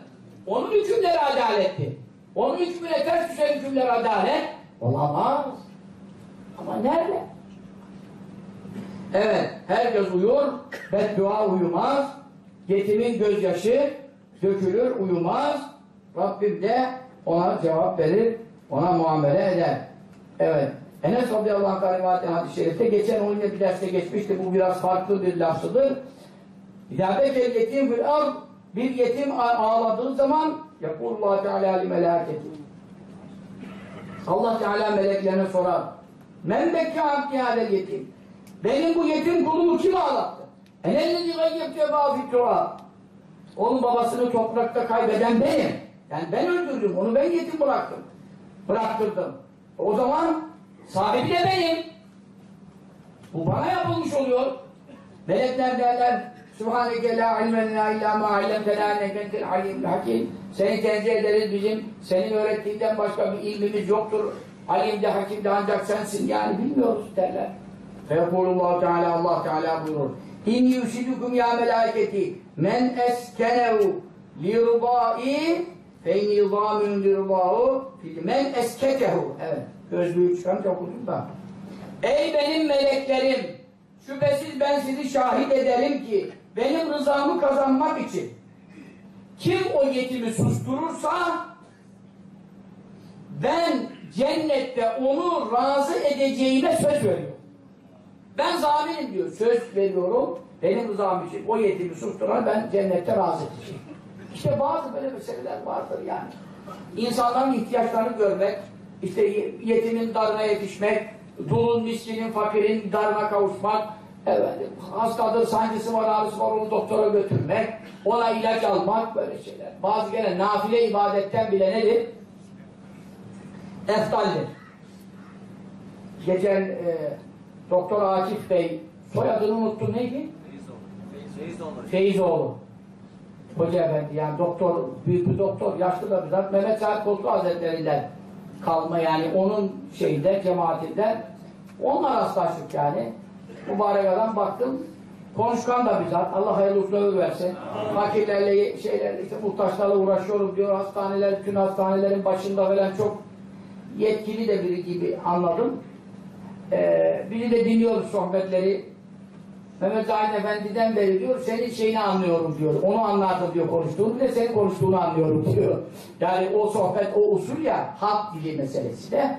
Onun hükümleri adalettir. Onun hükmüne ters düşen hükümler adalet olamaz. Ama nerede? Evet, herkes uyur, beddua uyumaz, yetimin gözyaşı dökülür, uyumaz. Rabbim de ona cevap verir, ona muamele eder. Evet. Enes radıyallahu anh rivayet hadis-i şerifte geçen oyunda bir derste geçmişti. Bu biraz farklı bir lafzıdır. İdâbekel yetim fil ard bir yetim ağladığı zaman yakulullah teala li melâketi Allah Teala meleklerine sorar. Men bekâ abdiyâdel yetim. Benim bu yetim kulumu kim ağlattı? Enellezi gayyeb cebâ fitrâ. Onun babasını toprakta kaybeden benim. Yani ben öldürdüm, onu ben yetim bıraktım. Bıraktırdım. O zaman sahibi de benim. Bu bana yapılmış oluyor. Melekler derler Sübhaneke la ilmen lena illa ma allemtena inneke entel alimul hakim. Seni tenzih ederiz bizim senin öğrettiğinden başka bir ilmimiz yoktur. Alim de hakim de ancak sensin yani bilmiyoruz derler. Feyekulullahu Teala Allah Teala buyurur. İn yusidukum ya melaketi men eskenehu lirbai fe inni zaminun lirbahu men esketehu evet gözlüğü çıkarınca okudum da Ey benim meleklerim şüphesiz ben sizi şahit ederim ki benim rızamı kazanmak için kim o yetimi susturursa ben cennette onu razı edeceğime söz veriyorum. Ben zaminim diyor. Söz veriyorum. Benim rızam için o yetimi susturan ben cennette razı edeceğim. İşte bazı böyle meseleler vardır yani. İnsanların ihtiyaçlarını görmek, işte yetimin darına yetişmek, dulun, miskinin, fakirin darına kavuşmak, efendim, hastadır, sancısı var, ağrısı var, onu doktora götürmek, ona ilaç almak, böyle şeyler. Bazı gene nafile ibadetten bile nedir? Eftaldir. Geçen e, Doktor Akif Bey, soyadını unuttum neydi? Feyzoğlu. Hoca efendi yani doktor, büyük bir doktor, yaşlı da bizzat Mehmet Said Kotlu Hazretlerinden kalma yani onun şeyinde, cemaatinden onunla rastlaştık yani. Mübarek adam baktım, konuşkan da bizzat, Allah hayırlı uzun ömür versin. Fakirlerle, şeylerle, işte muhtaçlarla uğraşıyorum diyor, hastaneler, bütün hastanelerin başında falan çok yetkili de biri gibi anladım. Ee, biri de dinliyoruz sohbetleri. Mehmet Zahid Efendi'den beri diyor, senin şeyini anlıyorum diyor. Onu anladım diyor konuştuğunu, de senin konuştuğunu anlıyorum diyor. Yani o sohbet, o usul ya, halk dili meselesi de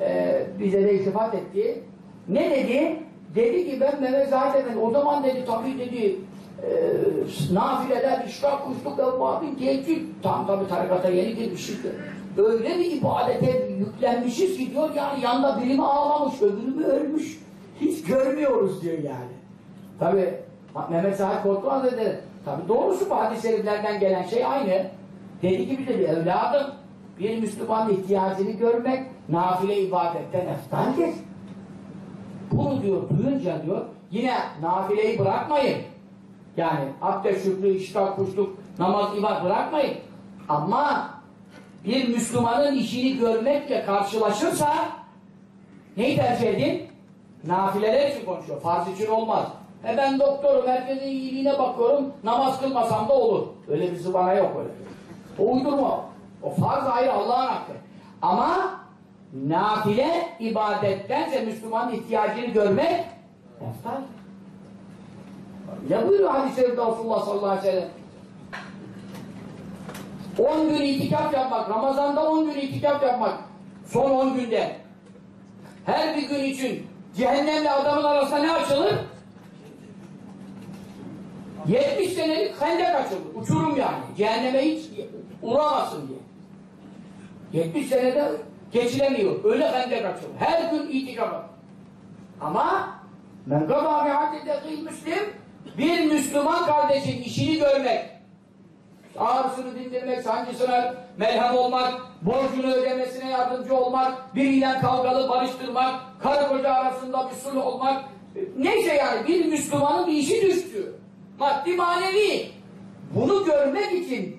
e, bize de iltifat etti. Ne dedi? Dedi ki ben Mehmet Zahid Efendi, o zaman dedi tabii dedi, e, nafileler, işrak, kuşluk, evvabin, teheccüd, tam tabii tarikata yeni girmişiz. Öyle bir ibadete yüklenmişiz ki diyor yani yanda birimi ağlamış, öbürü ölmüş. Hiç görmüyoruz diyor yani. Tabi Mehmet Said Korkmaz Hazretleri tabi doğrusu bu hadis-i şeriflerden gelen şey aynı. Dedi ki bize bir evladım bir Müslüman ihtiyacını görmek nafile ibadetten eftaldir. Bunu diyor duyunca diyor yine nafileyi bırakmayın. Yani abdest şükrü, iştah, kuşluk, namaz, ibadet bırakmayın. Ama bir Müslümanın işini görmekle karşılaşırsa neyi tercih edin? Nafileler için konuşuyor. Farz için olmaz. E ben doktorum, herkesin iyiliğine bakıyorum, namaz kılmasam da olur. Öyle bir zıvana yok öyle. O uydurma. O farz ayrı Allah'ın hakkı. Ama nafile ibadettense Müslümanın ihtiyacını görmek eftal. Ne buyuruyor hadis-i şerifte Resulullah sallallahu aleyhi ve sellem? 10 gün itikaf yapmak, Ramazan'da 10 gün itikaf yapmak, son 10 günde. Her bir gün için cehennemle adamın arasında ne açılır? 70 senelik hendek açıldı. Uçurum yani. Cehenneme hiç uğramasın diye. 70 senede geçilemiyor. Öyle hendek açıldı. Her gün itikaf Ama men gaba bi hadideki müslim bir Müslüman kardeşin işini görmek ağrısını dindirmek, sancısına melhem olmak, borcunu ödemesine yardımcı olmak, biriyle kavgalı barıştırmak, karı koca arasında bir sulh olmak, neyse yani bir Müslümanın bir işi düştü. Maddi manevi. Bunu görmek için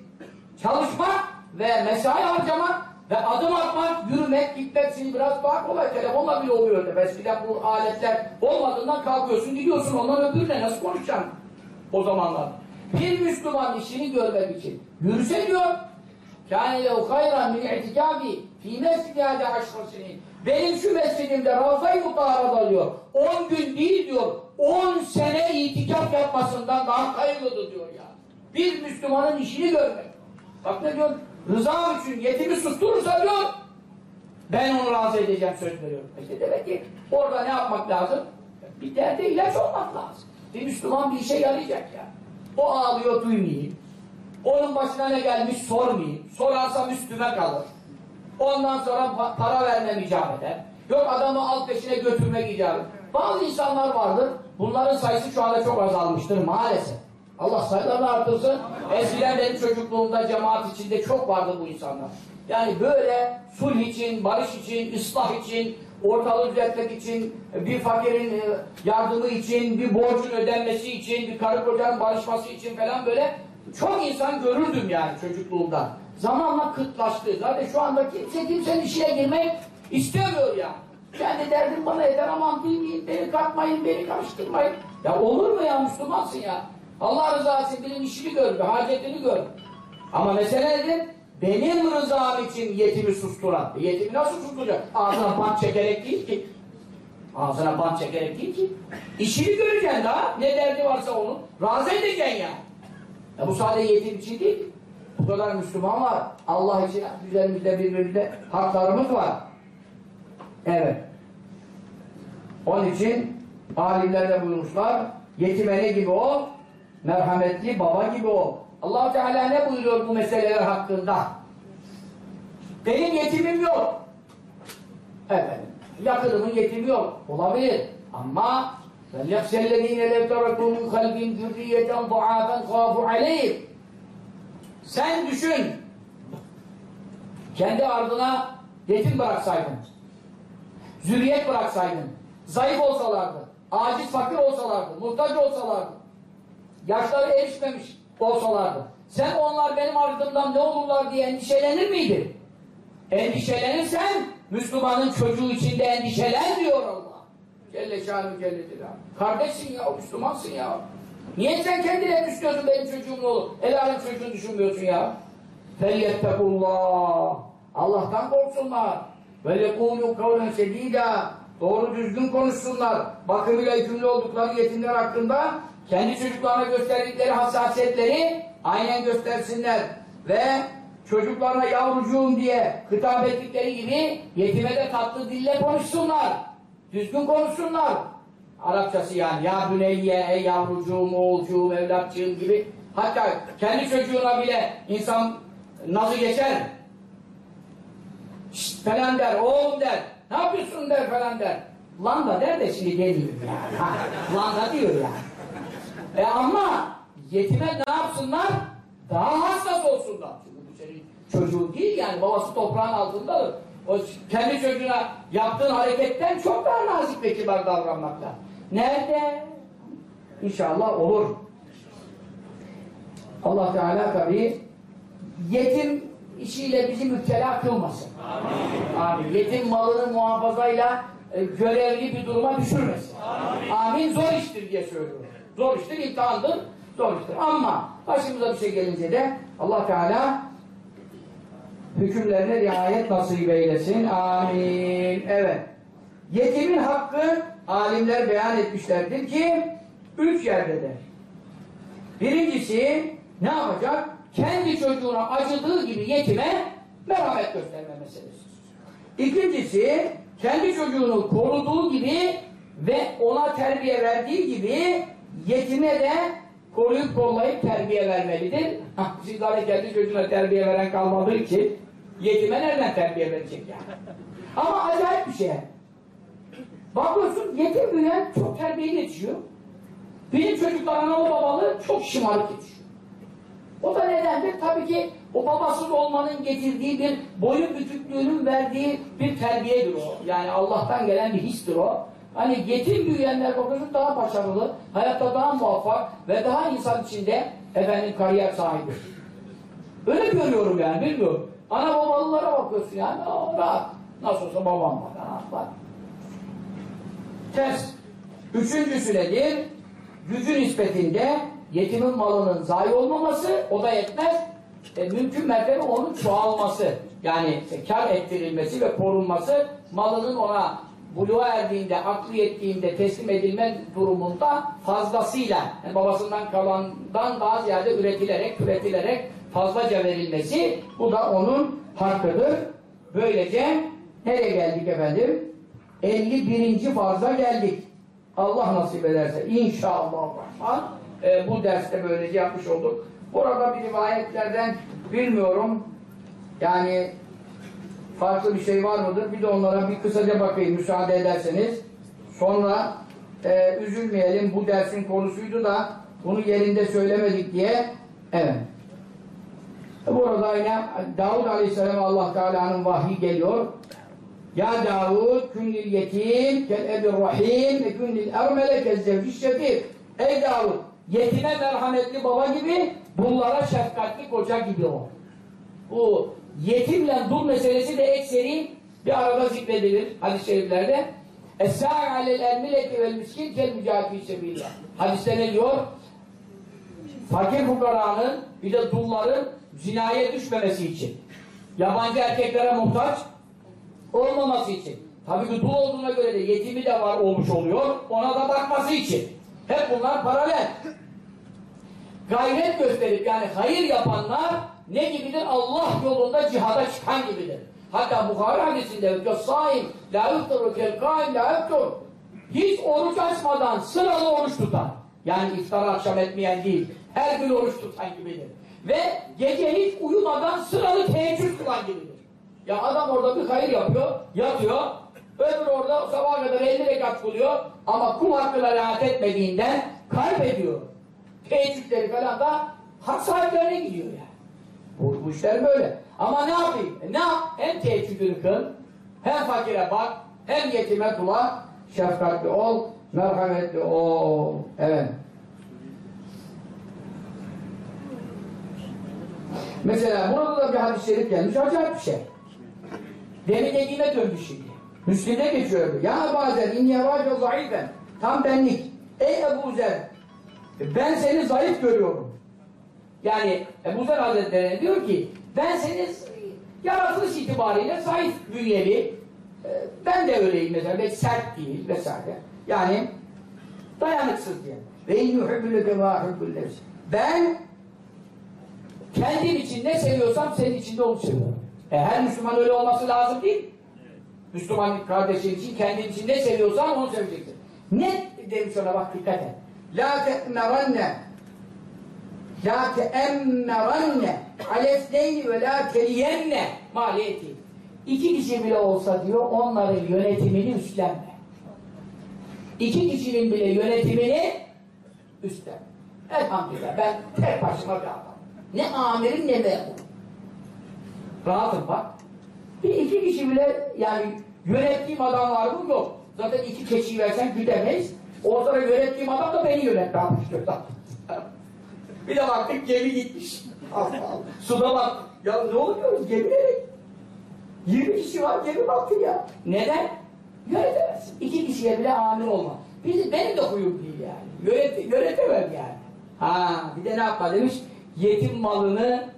çalışmak ve mesai harcamak ve adım atmak, yürümek, gitmek şimdi biraz daha kolay. Telefonla bile oluyor. Eskiden bu aletler olmadığından kalkıyorsun, gidiyorsun ondan öbürüne nasıl konuşacaksın o zamanlar. Bir Müslüman işini görmek için yürüse diyor kâne lehu hayran min i'tikâbi fî mescidi hâde aşrasinin benim şu mescidimde Ravza-i Mutahhara'da diyor 10 gün değil diyor 10 sene itikaf yapmasından daha hayırlıdır diyor ya. Bir Müslümanın işini görmek. Bak ne diyor? Rıza için yetimi susturursa diyor ben onu razı edeceğim söz veriyorum. İşte demek ki orada ne yapmak lazım? Bir derde ilaç olmak lazım. Bir Müslüman bir işe yarayacak ya. O ağlıyor duymayayım. Onun başına ne gelmiş sormayayım. Sorarsam üstüme kalır. Ondan sonra pa- para vermem icap eder. Yok adamı al peşine götürmek icap eder. Bazı insanlar vardır. Bunların sayısı şu anda çok azalmıştır maalesef. Allah sayılarını artırsın. Eskiden benim çocukluğumda cemaat içinde çok vardı bu insanlar. Yani böyle sulh için, barış için, ıslah için, ortalığı düzeltmek için, bir fakirin e, yardımı için, bir borcun ödenmesi için, bir karı kocanın barışması için falan böyle çok insan görürdüm yani çocukluğumda. Zamanla kıtlaştı. Zaten şu anda kimse kimsenin işine girmek istemiyor ya. Kendi derdim bana yeter aman bilmeyin, beni katmayın, beni karıştırmayın. Ya olur mu ya Müslümansın ya? Allah rızası birinin işini gör, bir hacetini gör. Ama mesele nedir? Benim rızam için yetimi susturan. E, Yetimi nasıl susturacak? Ağzına bant çekerek değil ki. Ağzına bant çekerek değil ki. İşini göreceksin daha. Ne derdi varsa onu. Razı edeceksin. Ya bu sadece yetim için değil. Bu kadar Müslüman var. Allah için üzerimizde birbirimizde haklarımız var. Evet. Onun için alimler de buyurmuşlar. Yetime ne gibi ol? Merhametli baba gibi ol. allah Teala ne buyuruyor bu meseleler hakkında? Benim yetimim yok. Efendim, yakınımın yetimi yok. Olabilir. Ama فَلْيَخْشَ الَّذ۪ينَ لَوْ تَرَكُوا مِنْ خَلْفِهِمْ ذُرِّيَّةً ضَعَافًا خَافُوا عَلَيْهِمْ Sen düşün. Kendi ardına yetim bıraksaydın. Zürriyet bıraksaydın. Zayıf olsalardı. Aciz fakir olsalardı. Muhtaç olsalardı. Yaşları erişmemiş olsalardı. Sen onlar benim ardımdan ne olurlar diye endişelenir miydin? Endişelenirsen Müslümanın çocuğu içinde endişelen diyor Allah. Celle şanı celle dilan. Kardeşsin ya, Müslümansın ya. Niye sen kendine düşünüyorsun benim çocuğum ne olur? El çocuğunu düşünmüyorsun ya. Felyettekullah. Allah'tan korksunlar. Ve lekûlû kavlen sedîdâ. Doğru düzgün konuşsunlar. Bakımıyla yükümlü oldukları yetimler hakkında kendi çocuklarına gösterdikleri hassasiyetleri aynen göstersinler. Ve çocuklarına yavrucuğum diye hitap ettikleri gibi yetime de tatlı dille konuşsunlar. Düzgün konuşsunlar. Arapçası yani. Ya büneyye, ey yavrucuğum, oğulcuğum, evlatçığım gibi. Hatta kendi çocuğuna bile insan nazı geçer. Şşt falan der, oğlum der. Ne yapıyorsun der falan der. Lan da der de şimdi demiyor yani. Ha, Lan da diyor yani. E ama yetime ne yapsınlar? Daha hassas olsunlar. Çünkü bu senin çocuğun değil yani babası toprağın altındadır. O kendi çocuğuna yaptığın hareketten çok daha nazik ve kibar davranmakla. Nerede? İnşallah olur. Allah Teala tabi yetim işiyle bizi müptela kılmasın. Amin. Amin. Yetim malını muhafazayla e, görevli bir duruma düşürmesin. Amin. Amin. Zor iştir diye söylüyorum. Zor iştir, imtihandır. Zor iştir. Ama başımıza bir şey gelince de Allah Teala hükümlerine riayet nasip eylesin. Amin. Evet. Yetimin hakkı alimler beyan etmişlerdir ki üç yerdedir. Birincisi ne yapacak? Kendi çocuğuna acıdığı gibi yetime merhamet gösterme meselesi. İkincisi kendi çocuğunu koruduğu gibi ve ona terbiye verdiği gibi yetime de koruyup kollayıp terbiye vermelidir. Sizlere kendi çocuğuna terbiye veren kalmadığı için yetime nereden terbiye verecek yani? Ama acayip bir şey. Bakıyorsun yetim büyüyen çok terbiyeli yetişiyor. Benim çocuklar analı babalı çok şımarık yetişiyor. O da nedendir? Tabii ki o babasız olmanın getirdiği bir boyun büküklüğünün verdiği bir terbiyedir o. Yani Allah'tan gelen bir histir o. Hani yetim büyüyenler bakıyorsun daha başarılı, hayatta daha muvaffak ve daha insan içinde efendim kariyer sahibi. Öyle görüyorum yani bilmiyorum. Ana babalılara bakıyorsun yani o rahat. Nasıl olsa babam var. Ha, var. Ters. Üçüncüsü nedir? Gücü nispetinde yetimin malının zayi olmaması, o da yetmez. E, mümkün mertebe onun çoğalması. Yani e, kar ettirilmesi ve korunması, malının ona buluğa erdiğinde, aklı yettiğinde teslim edilme durumunda fazlasıyla, yani babasından kalandan daha ziyade üretilerek, üretilerek fazlaca verilmesi, bu da onun hakkıdır. Böylece nereye geldik efendim? 51. farza geldik. Allah nasip ederse inşallah e, bu derste böylece yapmış olduk. Burada bir rivayetlerden bilmiyorum yani farklı bir şey var mıdır? Bir de onlara bir kısaca bakayım müsaade ederseniz. Sonra e, üzülmeyelim. Bu dersin konusuydu da bunu yerinde söylemedik diye. Evet. Burada yine Davud Aleyhisselam Allah Teala'nın vahyi geliyor. Ya Davud künnil yetim kel ebir rahim ve künnil ermele kel zevci şefik. Ey Davud yetime merhametli baba gibi bunlara şefkatli koca gibi ol. Bu yetimle dul meselesi de ekseri bir arada zikredilir hadis-i şeriflerde. Es-sâ'a alel ermileti vel miskin kel mücahid sebillah. Hadiste ne diyor? Fakir fukaranın bir de dulların zinaya düşmemesi için. Yabancı erkeklere muhtaç olmaması için. Tabii ki dul olduğuna göre de yetimi de var olmuş oluyor. Ona da bakması için. Hep bunlar paralel. Gayret gösterip yani hayır yapanlar ne gibidir? Allah yolunda cihada çıkan gibidir. Hatta Bukhari hadisinde "Saim la yuftaru kel kaim la yuftur." Hiç oruç açmadan sıralı oruç tutan. Yani iftar akşam etmeyen değil. Her gün oruç tutan gibidir. Ve gece hiç uyumadan sıralı teheccüd kılan gibidir. Ya adam orada bir hayır yapıyor, yatıyor. Öbür orada sabaha kadar 50 rekat kılıyor. Ama kul hakkına rahat etmediğinden kaybediyor. Teheccüdleri falan da hak sahiplerine gidiyor yani. Bu, bu işler böyle. Ama ne yapayım? E ne yap? Hem teheccüdünü kıl, hem fakire bak, hem yetime kula şefkatli ol, merhametli ol. Evet. Mesela burada da bir hadis-i şerif gelmiş, acayip bir şey. Demin dediğime döndü şimdi. Müslim'de geçiyor. Ya bazen inni yavaşça zayıfen. Tam benlik. Ey Ebu Zer ben seni zayıf görüyorum. Yani Ebu Zer Hazretleri diyor ki ben seni yaratılış itibariyle zayıf bünyeli e, ben de öyleyim mesela. Belki sert değil vesaire. Yani dayanıksız diye. Ve in yuhibbülüke ve ahibbül nefsi. Ben kendim için ne seviyorsam senin için de onu seviyorum. E, her Müslüman öyle olması lazım değil. Müslüman kardeşin için kendin için ne seviyorsan onu seveceksin. Ne demiş ona bak dikkat et. La te'meranne La te'emmeranne alefneyni ve la teliyenne maliyeti. İki kişi bile olsa diyor onların yönetimini üstlenme. İki kişinin bile yönetimini üstlen. Elhamdülillah ben tek başıma bir adam. Ne amirim ne memur. Rahatım bak. Bir iki kişi bile yani yönettiğim adam var mı? Yok. Zaten iki keçi versen güdemeyiz. Ortada yönettiğim adam da beni yönet. bir de baktık gemi gitmiş. Suda bak. Ya ne oluyor? Gemi nereye? 20 kişi var gemi battı ya. Neden? Yönetemezsin. İki kişiye bile amir olma. Bizim, benim de huyum değil yani. Yönet, yönetemem yani. Ha, bir de ne yapma demiş? Yetim malını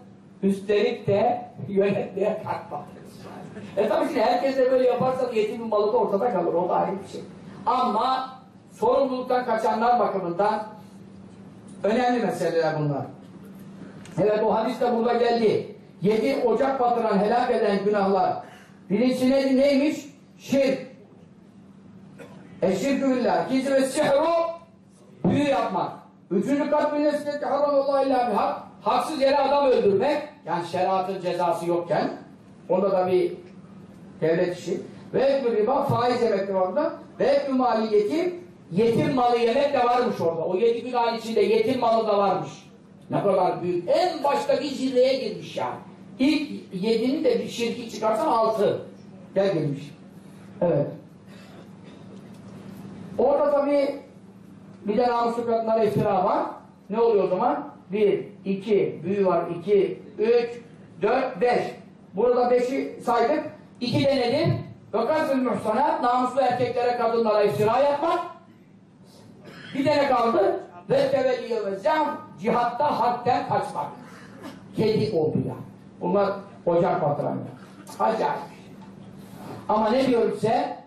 üstelik de yönetmeye kalkma. E tabii şimdi herkes de böyle yaparsa yetimin malı da ortada kalır. O da ayrı bir şey. Ama sorumluluktan kaçanlar bakımından önemli meseleler bunlar. Evet o hadis de burada geldi. Yedi ocak batıran, helak eden günahlar. Birincisi neydi, neymiş? Şirk. Eşirkü billah. İkinci ve sihru büyü yapmak. Üçüncü kat bin nesneti haramallahu illa bihak. Haksız yere adam öldürmek. Yani şeriatın cezası yokken. Onda da bir devlet işi. Ve ekmü riba faiz yemek var orada. Ve ekmü mali yetim malı yemek de varmış orada. O yedi günah içinde yetim malı da varmış. Ne kadar büyük. En başta bir zirveye girmiş yani. İlk yedinin de bir şirki çıkarsan altı. Gel gelmiş. Evet. Orada tabii bir de namuslu kadınlara iftira var. Ne oluyor o zaman? Bir, iki, büyü var. iki, üç, dört, beş. Burada beşi saydık. İki de nedir? Vakasıl muhsanat, namuslu erkeklere, kadınlara iftira yapmak. Bir tane kaldı. Ve tevelliye ve zam, cihatta hadden kaçmak. Kedi oldu ya. Bunlar ocak batıranlar. Acayip. Ama ne diyor size?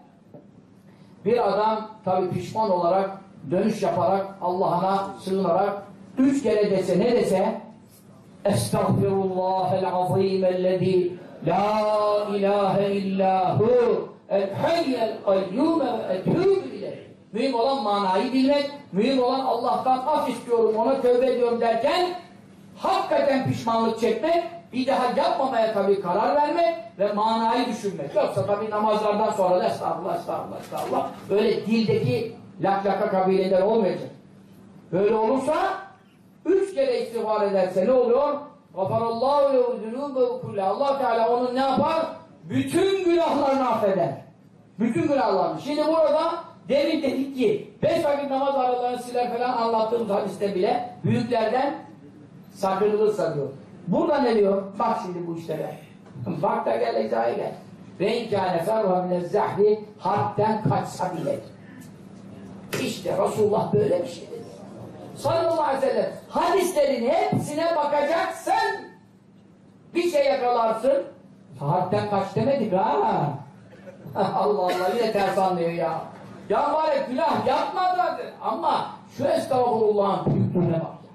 Bir adam tabi pişman olarak, dönüş yaparak, Allah'ına sığınarak üç kere dese ne dese Estağfirullahel azimellezî La ilahe illahu el hayyel kayyume ve etûbü ileyh. Mühim olan manayı bilmek, mühim olan Allah'tan af istiyorum, ona tövbe ediyorum derken hakikaten pişmanlık çekmek bir daha yapmamaya tabii karar vermek ve manayı düşünmek. Yoksa tabii namazlardan sonra da estağfurullah, estağfurullah, estağfurullah. Böyle dildeki lak laka kabileler olmayacak. Böyle olursa üç kere istiğfar ederse ne oluyor? Gafarallahu lehu zunubehu kulle. Allah Teala onun ne yapar? Bütün günahlarını affeder. Bütün günahlarını. Şimdi burada demin dedik ki beş vakit namaz aralarını siler falan anlattığımız hadiste bile büyüklerden sakınılırsa diyor. Burada ne diyor? Bak şimdi bu işlere. Bak da gel izahı gel. Ve imkâne ferha mine zahri harpten kaçsa bile. İşte Resulullah böyle bir şey. Sallallahu aleyhi ve sellem hadislerin hepsine bakacaksın. Bir şey yakalarsın. Harpten kaç demedik ha? Allah Allah yine ters anlıyor ya. Ya ya günah yapmadı ama şu estağfurullahın büyüklüğüne bak ya.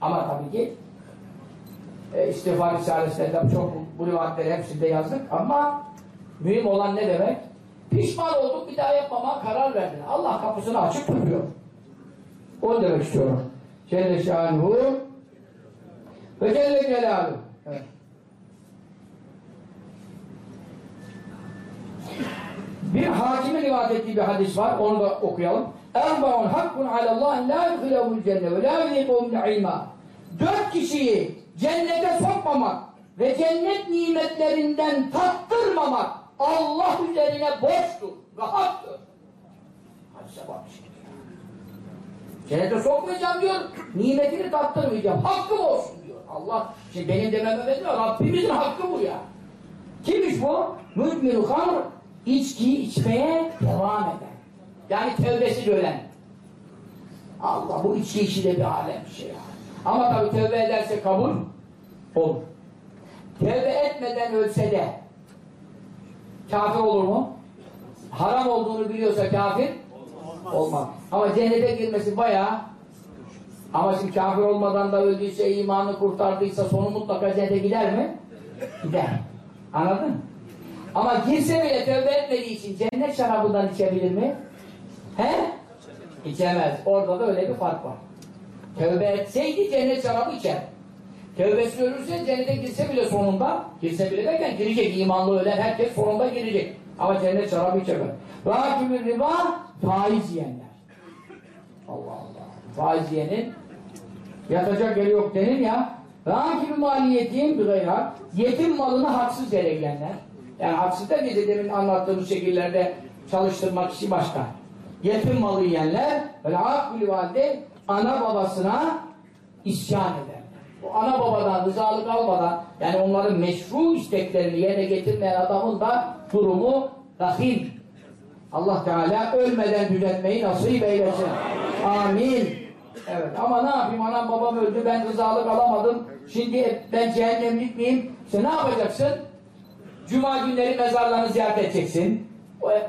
Ama tabii ki e, istiğfar risalesinde çok bu rivayetleri hepsinde yazdık. Ama mühim olan ne demek? Pişman olduk bir daha yapmama karar verdin. Allah kapısını açık tutuyor. O demek istiyorum. Celle şanuhu ve Celle celaluhu. Bir hakimin rivayet ettiği bir hadis var. Onu da okuyalım. Erbaun hakkun alallah la yudhilehul cenne ve la yudhilehum naima. Dört kişiyi cennete sokmamak ve cennet nimetlerinden tattırmamak Allah üzerine borçtur ve haktır. Hadise bak şimdi. Cennete sokmayacağım diyor, nimetini tattırmayacağım, hakkım olsun diyor. Allah, şimdi benim dememe bekliyor, Rabbimizin hakkı bu ya. Kimmiş bu? Müdminu hamr, içki içmeye devam eder. Yani tövbesi ölen. Allah bu içki işi de bir alem bir şey ya. Ama tabii tövbe ederse kabul olur. Tövbe etmeden ölse de kafir olur mu? Haram olduğunu biliyorsa kafir olmaz. Ama cennete girmesi bayağı ama şimdi kafir olmadan da öldüyse, imanı kurtardıysa sonu mutlaka cennete gider mi? Gider. Anladın? Ama girse bile tövbe etmediği için cennet şarabından içebilir mi? He? İçemez. Orada da öyle bir fark var. Tövbe etseydi cennet şarabı içer. Tövbesi ölürse cennete girse bile sonunda, girse bile derken girecek, imanlı ölen herkes sonunda girecek. Ama cennet şarabı içemez. Rakibül riba, faiz yiyenler. Allah Allah. Faiz yiyenin yatacak yeri yok denir ya. Rakibül maliyetin bir gayrat, yetim malını haksız yere yiyenler. Yani haksız da bize demin anlattığımız şekillerde çalıştırmak işi başka. Yetim malı yiyenler, böyle akülü valide ana babasına isyan eder. O ana babadan rızalık almadan yani onların meşru isteklerini yerine getirmeyen adamın da durumu rahim. Allah Teala ölmeden düzeltmeyi nasip eylesin. Amin. Evet ama ne yapayım anam babam öldü ben rızalık alamadım. Şimdi ben cehennemlik miyim? İşte ne yapacaksın? Cuma günleri mezarlarını ziyaret edeceksin.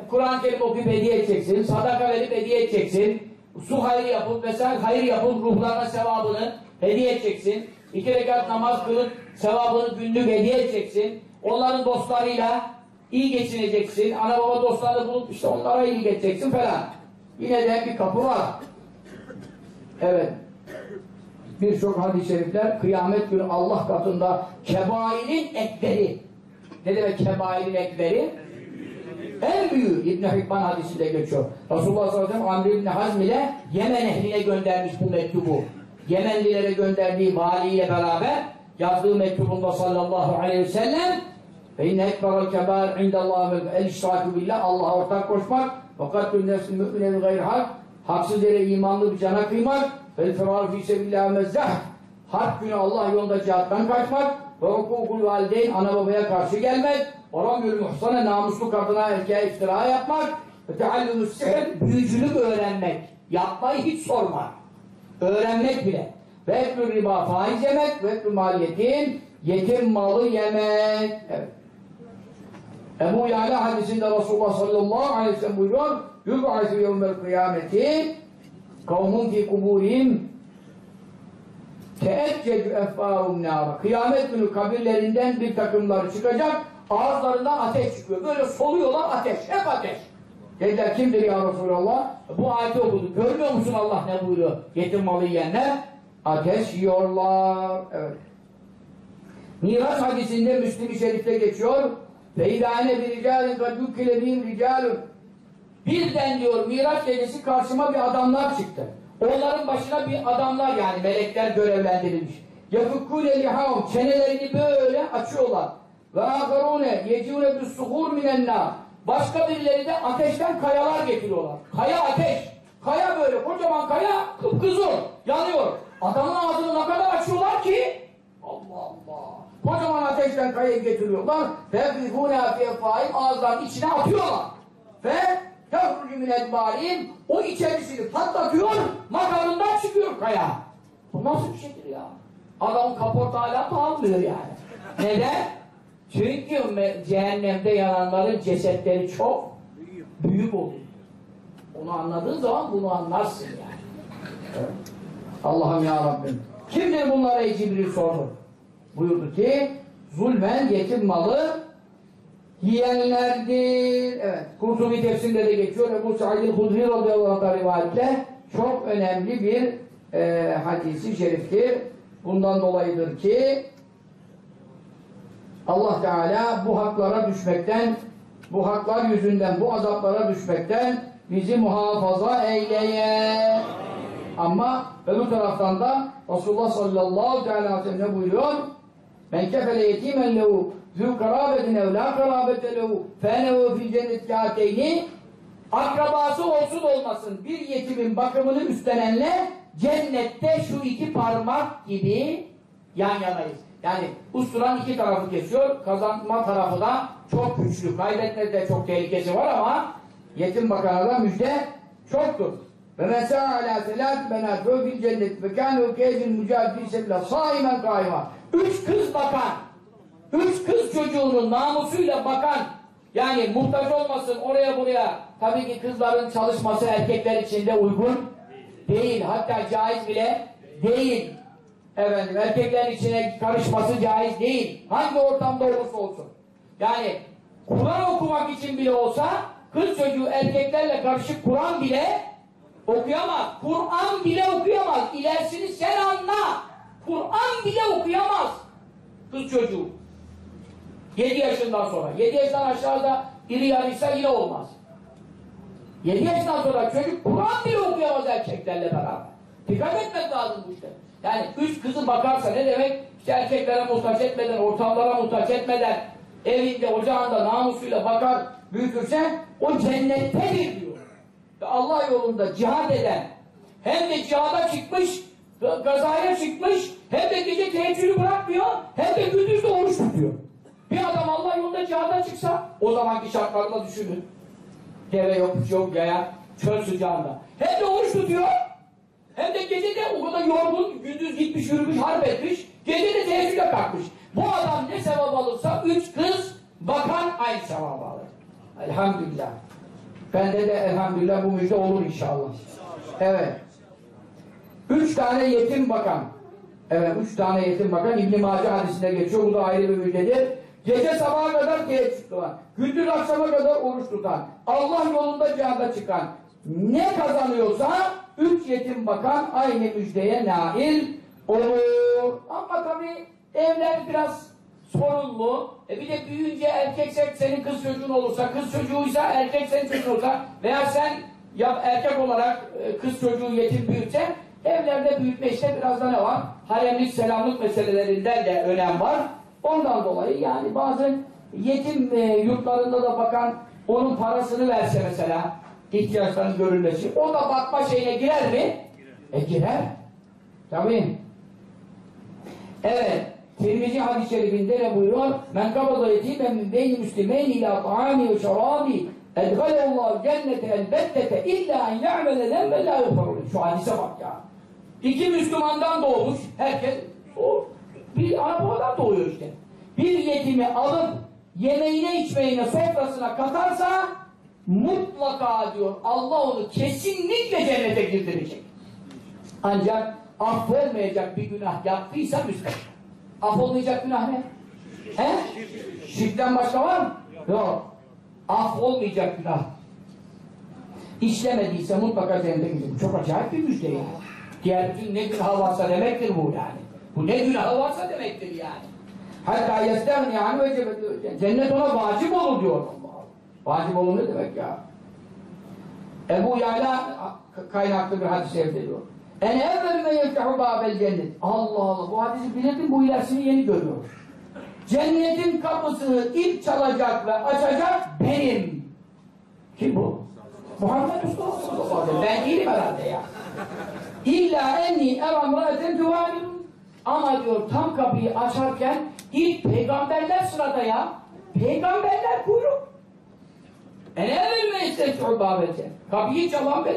Kur'an-ı Kerim okuyup hediye edeceksin. Sadaka verip hediye edeceksin. Su hayır yapıp vesaire hayır yapıp ruhlarına sevabını hediye edeceksin. İki rekat namaz kılıp sevabını günlük hediye edeceksin. Onların dostlarıyla iyi geçineceksin. Ana baba dostlarını bulup işte onlara iyi geçeceksin falan. Yine de bir kapı var. Evet. Birçok hadis-i şerifler kıyamet günü Allah katında kebairin ekberi. Ne demek kebairin ekberi? En büyüğü İbn Hibban hadisinde geçiyor. Resulullah sallallahu aleyhi ve sellem Amr İbni Hazm ile Yemen ehline göndermiş bu mektubu. Yemenlilere gönderdiği valiyle beraber yazdığı mektubunda sallallahu aleyhi ve sellem inne ekberel kebair indallah el iştirakü billah. Allah'a ortak koşmak nefsin mümine bir gayr hak haksız yere imanlı bir cana kıymak. Ferar fi sebillah mezzah harp günü Allah yolunda cihattan kaçmak ve hukukul valideyn ana babaya karşı gelmek. Oramül muhsana namuslu kadına erkeğe iftira yapmak ve teallümü sihr büyücülük öğrenmek. Yapmayı hiç sorma. Öğrenmek bile. Ve eklü riba faiz yemek ve eklü maliyetin yetim malı yemek. Evet Ebu Yala hadisinde Resulullah sallallahu aleyhi ve sellem buyuruyor yub'asu yevmel kıyameti kavmun fi kuburihim teeccedü efâhum nâra. Kıyamet günü kabirlerinden bir takımları çıkacak ağızlarından ateş çıkıyor. Böyle soluyorlar ateş hep ateş. Dediler kimdir ya Resulallah? Bu ayeti okuduk görmüyor musun Allah ne buyuruyor? Yetim malı yiyenler. Ateş yiyorlar. Evet. Miraç hadisinde Müslim-i Şerif'te geçiyor. Ve idâne bir ricâlin kad yukkile bihim ricâlun. Birden diyor Miraç gecesi karşıma bir adamlar çıktı. Onların başına bir adamlar yani melekler görevlendirilmiş. Yafukkûne lihâhum çenelerini böyle açıyorlar. Ve âkarûne yecûne bis-suhûr minennâr. Başka birileri de ateşten kayalar getiriyorlar. Kaya ateş. Kaya böyle kocaman kaya kıpkızıl yanıyor. Adamın ağzını ne kadar açıyorlar ki Allah Allah. Kocaman ateşten kayayı getiriyorlar. Ve fîhûnâ fîefâhim ağızlarının içine atıyorlar. Ve yavrucu minel bârim o içerisini patlatıyor makamından çıkıyor kaya. Bu nasıl bir şeydir ya? Adamın kaporta hala pahalıyor yani. Neden? Çünkü cehennemde yananların cesetleri çok büyük oluyor. Onu anladığın zaman bunu anlarsın yani. Allah'ım ya Rabbim. Kimdir bunlara Cibril sordu. Buyurdu ki zulmen yetim malı yiyenlerdir. Evet. Kurtubi tefsirinde de geçiyor. Ebu Sa'id Hudri radıyallahu anh rivayetle çok önemli bir e, hadisi şeriftir. Bundan dolayıdır ki Allah Teala bu haklara düşmekten, bu haklar yüzünden bu azaplara düşmekten bizi muhafaza eyleye. Ama öbür taraftan da Resulullah sallallahu aleyhi ve sellem ne buyuruyor? Men kefele yetimen lehu zü karabetin ev la karabete lehu fenehu fil cennet kâteyni akrabası olsun olmasın bir yetimin bakımını üstlenenle cennette şu iki parmak gibi yan yanayız. Yani usturan iki tarafı kesiyor, kazanma tarafı da çok güçlü. Kaybetme de çok tehlikesi var ama yetim bakana da müjde çoktur. Ve mesela ala selat benat ve cennet ve kâne keyfil mücahid fi sebillah saimen kaima. Üç kız bakan, üç kız çocuğunun namusuyla bakan, yani muhtaç olmasın oraya buraya. Tabii ki kızların çalışması erkekler için de uygun değil. Hatta caiz bile değil. Efendim erkeklerin içine karışması caiz değil. Hangi ortamda olursa olsun. Yani Kur'an okumak için bile olsa kız çocuğu erkeklerle karışık Kur'an bile okuyamaz. Kur'an bile okuyamaz. İlerisini sen anla. Kur'an bile okuyamaz. Kız çocuğu. 7 yaşından sonra. 7 yaşından aşağıda iri yarıysa yine olmaz. 7 yaşından sonra çocuk Kur'an bile okuyamaz erkeklerle beraber. Dikkat etmek lazım bu işte. Yani üç kızı bakarsa ne demek? İşte erkeklere muhtaç etmeden, ortamlara muhtaç etmeden, evinde, ocağında namusuyla bakar, büyütürse o cennettedir diyor. Ve Allah yolunda cihad eden, hem de cihada çıkmış, gazaya çıkmış, hem de gece teheccüdü bırakmıyor, hem de gündüz de oruç tutuyor. Bir adam Allah yolunda cihada çıksa, o zamanki şartlarda düşünün. Deve yok, yok, yaya, çöl sıcağında. Hem de oruç tutuyor, hem de gece de o kadar yorgun, gündüz gitmiş, yürümüş, harp etmiş, gece de teheccüde kalkmış. Bu adam ne sevap alırsa üç kız bakan aynı sevap alır. Elhamdülillah. Bende de elhamdülillah bu müjde olur inşallah. Evet. Üç tane yetim bakan. Evet, üç tane yetim bakan İbn-i Mace hadisinde geçiyor. Bu da ayrı bir müjdedir. Gece sabaha kadar teheccüd kılan, gündüz akşama kadar oruç tutan, Allah yolunda cihada çıkan, ne kazanıyorsa üç yetim bakan aynı müjdeye nail olur. Ama tabii evler biraz sorunlu. E bir de büyüyünce erkekse senin kız çocuğun olursa, kız çocuğuysa erkek senin çocuğun olursa veya sen ya erkek olarak e, kız çocuğu yetim büyütse evlerde büyütme işte biraz da ne var? Haremlik, selamlık meselelerinden de önem var. Ondan dolayı yani bazı yetim e, yurtlarında da bakan onun parasını verse mesela ihtiyaçların görülmesi. O da bakma şeyine girer mi? E girer. Tabii. Evet. Tirmizi hadis-i şerifinde ne buyuruyor? Men kabada yetimen min beyni müslimeyn ila ta'ami ve şarabi edgalallahu cennete elbettete illa en ya'mele lembe la yukarulun. Şu hadise bak ya. İki Müslümandan doğmuş. Herkes o bir ana babadan doğuyor işte. Bir yetimi alıp yemeğine içmeğine sofrasına katarsa mutlaka diyor Allah onu kesinlikle cennete girdirecek. Ancak affolmayacak bir günah yaptıysa müstahil. Affolmayacak günah ne? He? Şirkten başka var mı? Yok. Affolmayacak günah. İşlemediyse mutlaka cennete gidecek. Çok acayip bir müjde yani. Diğer bütün ne günah varsa demektir bu yani. Bu ne günah varsa demektir yani. Hatta yestevni yani vecebet cennet ona vacip olur diyor Allah. Vacip olur ne demek ya? Ebu Yala kaynaklı bir hadis-i diyor. En evvel me yeftehu babel cennet. Allah Allah bu hadisi bilirdim bu ilerisini yeni görüyoruz. Cennetin kapısını ilk çalacak ve açacak benim. Kim bu? Muhammed Mustafa sallallahu aleyhi ve sellem. Ben değilim herhalde ya. İlla enni eramraeten duvarım. Ama diyor tam kapıyı açarken ilk peygamberler sırada ya. Peygamberler kuyruk. En evvel ve istesû babete. Kapıyı çalan ben.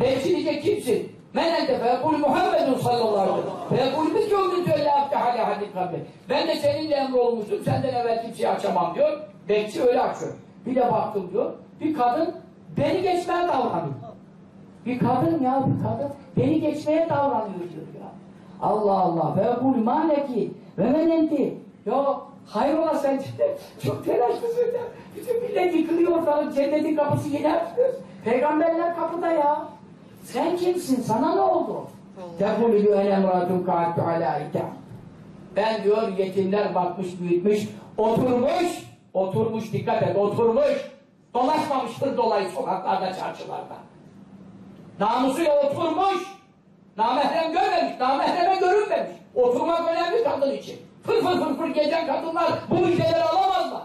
Bekçilecek kimsin? Men ente feyekul Muhammedun sallallahu aleyhi ve sellem. Feyekul biz yolun söyle abdehali hadin kabli. Ben de seninle emrolmuştum. Senden evvel kimseyi açamam diyor. Bekçi öyle açıyor. Bir de baktım diyor. Bir kadın beni geçmeye davranıyor. Bir kadın ya bir kadın beni geçmeye davranıyor diyor ya. Allah Allah. Ve kul maneki ve men enti. Ya hayrola sen çok telaşlısın ya. Bütün millet yıkılıyor ortalık cennetin kapısı yine açıyoruz. Peygamberler kapıda ya. Sen kimsin? Sana ne oldu? Tekul diyor en emratun ka'attu ala. Ben diyor yetimler bakmış büyütmüş, oturmuş, oturmuş dikkat et, oturmuş, dolaşmamıştır dolayı sokaklarda, çarşılarda. Namusuyla oturmuş, namahrem görmemiş, namahreme görünmemiş. Oturmak önemli kadın için. Fır fır fır fır gezen kadınlar bu müjdeleri alamazlar.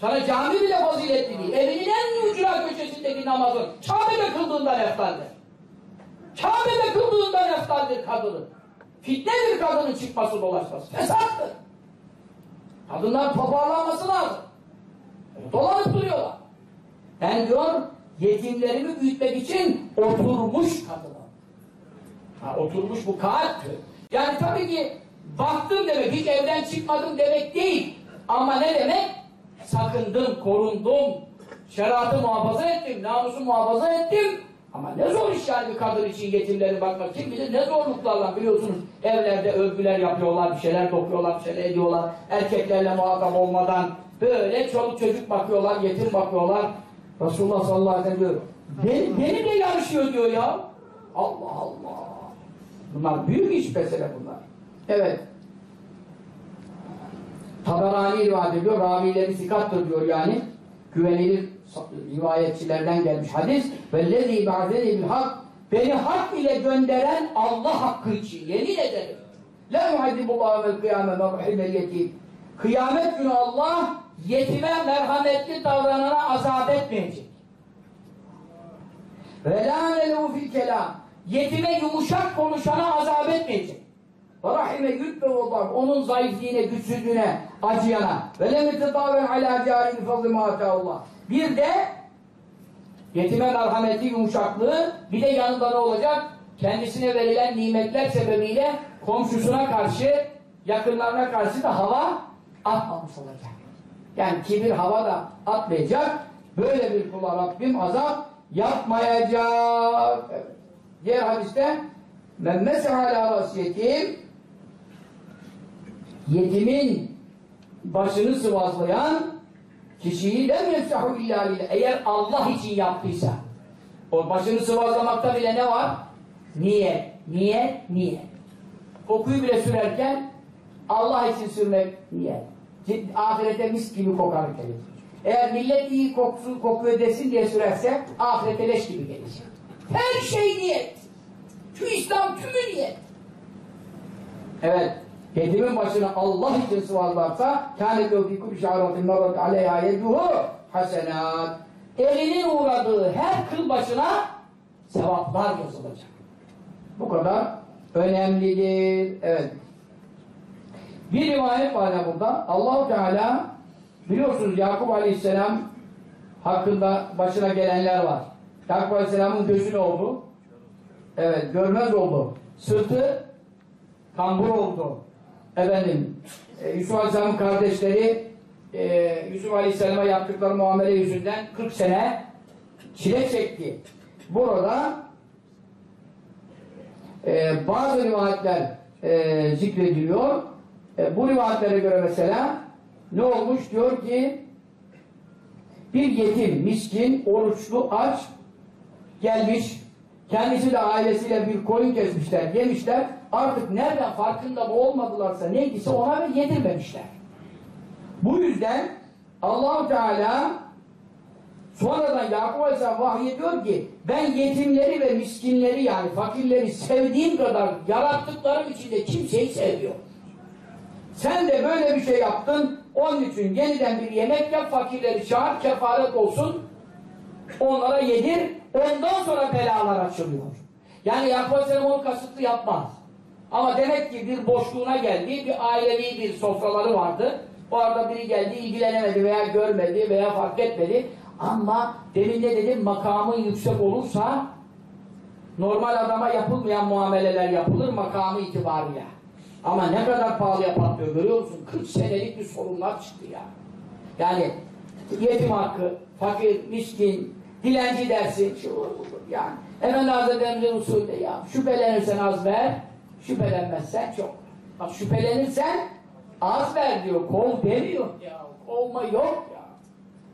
Sana cami bile faziletli değil. Evinin en ücra köşesindeki namazın Kabe'de kıldığından eftaldir. Kabe'de kıldığından eftaldir kadının. Fitnedir kadının çıkması dolaşması. Fesattır. Kadınlar toparlanması lazım. Dolanıp duruyorlar. Ben diyor yetimlerimi büyütmek için oturmuş kadına. Ha, oturmuş bu kaattır. Yani tabii ki baktım demek, hiç evden çıkmadım demek değil. Ama ne demek? Sakındım, korundum, şeriatı muhafaza ettim, namusu muhafaza ettim. Ama ne zor iş yani bir kadın için yetimlere bakmak. Kim bilir ne zorluklarla biliyorsunuz. Evlerde övgüler yapıyorlar, bir şeyler dokuyorlar, bir şeyler ediyorlar. Erkeklerle muhatap olmadan böyle çoluk çocuk bakıyorlar, yetim bakıyorlar. Resulullah sallallahu aleyhi ve sellem diyor. Beni, benimle yarışıyor diyor ya. Allah Allah. Bunlar büyük iş mesele bunlar. Evet. Taberani rivayet ediyor. Ravileri sikattır diyor yani. Güvenilir rivayetçilerden gelmiş hadis. Vellezî ba'zeni bil hak. Beni hak ile gönderen Allah hakkı için. Yemin ederim. La yuhadibullahu vel kıyame merhimel yetim. Kıyamet günü Allah yetime merhametli davranana azap etmeyecek. Ve la fil kelam. Yetime yumuşak konuşana azap etmeyecek. Ve rahime yütbe vazak. Onun zayıfliğine, güçsüzlüğüne acıyana. Ve lem ititaven ala cahil fazlı Allah. Bir de yetime merhameti, yumuşaklığı bir de yanında ne olacak? Kendisine verilen nimetler sebebiyle komşusuna karşı, yakınlarına karşı da hava atmamış olacak. Yani kibir hava da atmayacak. Böyle bir kula Rabbim azap yapmayacak. Evet. Diğer hadiste men meseha ala vasiyetim yetimin başını sıvazlayan kişiyi lem yefsahu. Eğer Allah için yaptıysa o başını sıvazlamakta bile ne var? Niyet, niyet, niyet. Kokuyu bile sürerken Allah için sürmek niyet. Ahirete mis gibi kokar gelir. Eğer millet iyi kokusu, kokuyor desin diye sürerse ahirete leş gibi gelecek. Her şey niyet. Şu İslam tümü niyet. Evet. Yetimin başına Allah için sıvazlarsa kâne gördüğü bir şahratin marat aleyha yeduhu hasenat. Elinin uğradığı her kıl başına sevaplar yazılacak. Bu kadar önemlidir. Evet. Bir rivayet var ya burada. Allahu Teala biliyorsunuz Yakup Aleyhisselam hakkında başına gelenler var. Yakup Aleyhisselam'ın gözü ne oldu? Evet, görmez oldu. Sırtı kambur oldu. Efendim, e, Yusuf Aleyhisselam'ın kardeşleri e, Yusuf Aleyhisselam'a yaptıkları muamele yüzünden 40 sene çile çekti. Burada e, bazı rivayetler e, zikrediliyor. E, bu rivayetlere göre mesela ne olmuş? Diyor ki bir yetim, miskin, oruçlu, aç gelmiş. Kendisi de ailesiyle bir koyun kesmişler, yemişler. artık nereden farkında mı olmadılarsa neydiyse ona yedirmemişler. Bu yüzden Allahu Teala sonradan Yakup Aleyhisselam vahyediyor ki ben yetimleri ve miskinleri yani fakirleri sevdiğim kadar yarattıklarım içinde kimseyi sevmiyorum. Sen de böyle bir şey yaptın. Onun için yeniden bir yemek yap, fakirleri çağır, kefaret olsun. Onlara yedir. Ondan sonra belalar açılıyor. Yani Yakup Aleyhisselam onu kasıtlı yapmaz. Ama demek ki bir boşluğuna geldi, bir ailevi bir sofraları vardı. O arada biri geldi, ilgilenemedi veya görmedi veya fark etmedi. Ama demin ne dedim, makamı yüksek olursa normal adama yapılmayan muameleler yapılır makamı itibariyle. Ama ne kadar pahalıya patlıyor görüyor musun? 40 senelik bir sorunlar çıktı ya. Yani yetim hakkı, fakir, miskin, dilenci dersin, şu yani. Efendi Hazretlerimizin usulü ya, şüphelenirsen az ver, şüphelenmezsen çok. Bak şüphelenirsen az ver diyor, kov demiyor ya, kovma yok ya.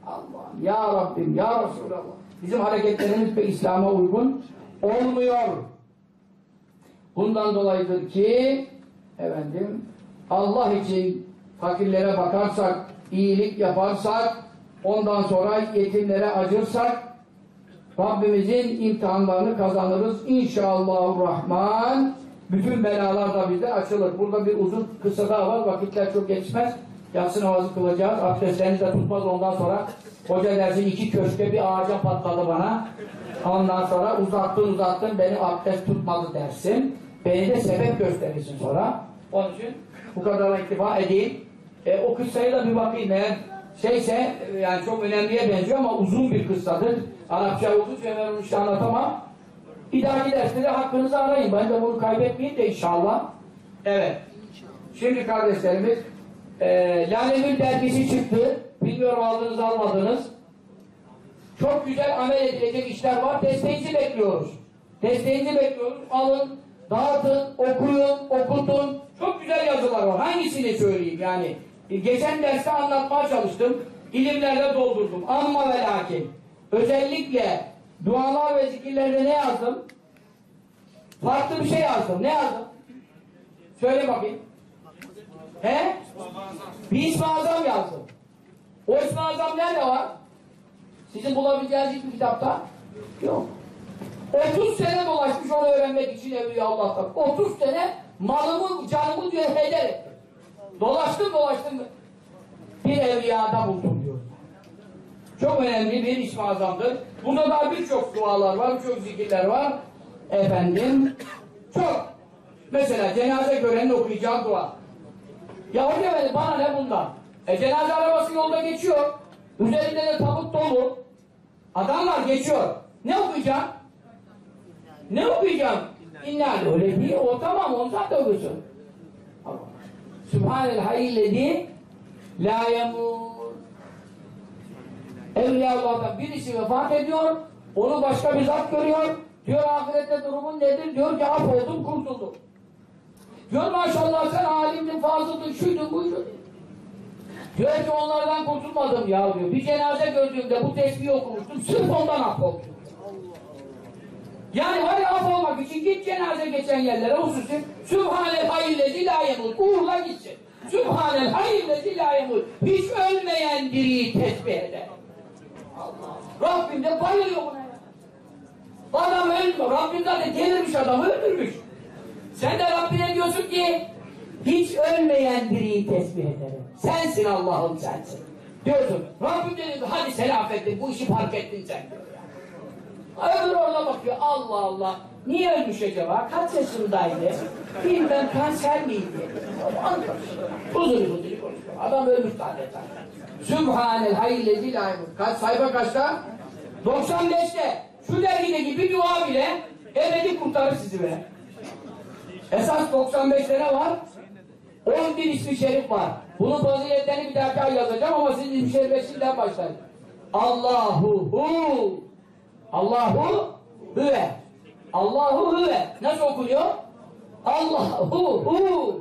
Allah'ım, ya Rabbim, ya Resulallah. Bizim hareketlerimiz pek İslam'a uygun olmuyor. Bundan dolayıdır ki efendim Allah için fakirlere bakarsak, iyilik yaparsak, ondan sonra yetimlere acırsak Rabbimizin imtihanlarını kazanırız. İnşallahurrahman. Bütün belalar da bizde açılır. Burada bir uzun kısa daha var. Vakitler çok geçmez. Yatsı namazı kılacağız. Abdestleriniz de tutmaz ondan sonra. Hoca dersin iki köşke bir ağaca patladı bana. Ondan sonra uzattın uzattın benim abdest tutmadı dersin. Beni de sebep gösterirsin sonra. Onun için bu kadar iktifa edeyim. E, o kıssaya da bir bakayım eğer şeyse e, yani çok önemliye benziyor ama uzun bir kıssadır. Arapça olduğu için ben onu anlatamam. Bir dahaki derste de hakkınızı arayın. Ben de bunu kaybetmeyeyim de inşallah. Evet. Şimdi kardeşlerimiz e, Lalemül dergisi çıktı. Bilmiyorum aldınız almadınız. Çok güzel amel edilecek işler var. Desteğinizi bekliyoruz. Desteğinizi bekliyoruz. Alın, dağıtın, okuyun, okutun. Çok güzel yazılar var. Hangisini söyleyeyim yani? E, Geçen derste anlatmaya çalıştım. İlimlerle doldurdum. Amma ve lakin. Özellikle dualar ve zikirlerde ne yazdım? Farklı bir şey yazdım. Ne yazdım? Söyle bakayım. He? Bir ismi azam yazdım. O ismi azam nerede var? Sizin bulabileceğiniz hiçbir kitapta yok. 30 sene dolaşmış onu öğrenmek için Evliya Allah'tan. 30 sene malımı, canımı diyor heder ettim. Dolaştım dolaştım. Bir evliyada buldum diyor. Çok önemli bir ismi azamdır. Bunda daha birçok dualar var, birçok zikirler var. Efendim, çok. Mesela cenaze görenin okuyacağı dua. Ya hoca efendi bana ne bundan? E cenaze arabası yolda geçiyor. Üzerinde de tabut dolu. Adamlar geçiyor. Ne okuyacağım? Ne okuyacağım? İnna öyle değil. O tamam onu zaten okuyorsun. Sübhanel hayyillezi la yemut. Evliyaullah'tan birisi vefat ediyor. Onu başka bir zat görüyor. Diyor ahirette durumun nedir? Diyor ki af oldum kurtuldum. Diyor maşallah sen alimdin, fazıldın, şuydun, buydun. Diyor ki onlardan kurtulmadım ya diyor. Bir cenaze gördüğümde bu tesbihi okumuştum. Sırf ondan af oldum. Yani hadi af olmak için git cenaze geçen yerlere hususi Sübhanel hayyillezi la yemut. Uğurla gitsin. Sübhanel hayyillezi la yemut. Hiç ölmeyen diriyi tesbih eder. Allah. Rabbim de bayılıyor buna ya. Adam ölmüyor. Rabbim zaten delirmiş adamı öldürmüş. Sen de Rabbine diyorsun ki hiç ölmeyen diriyi tesbih ederim. Sensin Allah'ım sensin. Diyorsun. Rabbim de diyor hadi selam ettin bu işi fark ettin sen diyor. Öbür orada bakıyor Allah Allah. Niye ölmüş acaba? Kaç yaşındaydı? Bilmem kanser miydi? Uzun dili konuşuyor. Adam ölmüş zaten. Sübhanel hayyillezi la. Kaç sayfa kaçta? 95'te. Şu dergideki bir dua bile ebedi kurtarır sizi be. Esas 95'te ne var? 10 bin ismi şerif var. Bunun faziletlerini bir dakika yazacağım ama sizin ismi şerife şimdiden başlayın. Allahu hu Allahu hüve Allahu hüve Nasıl okunuyor? Allahu hu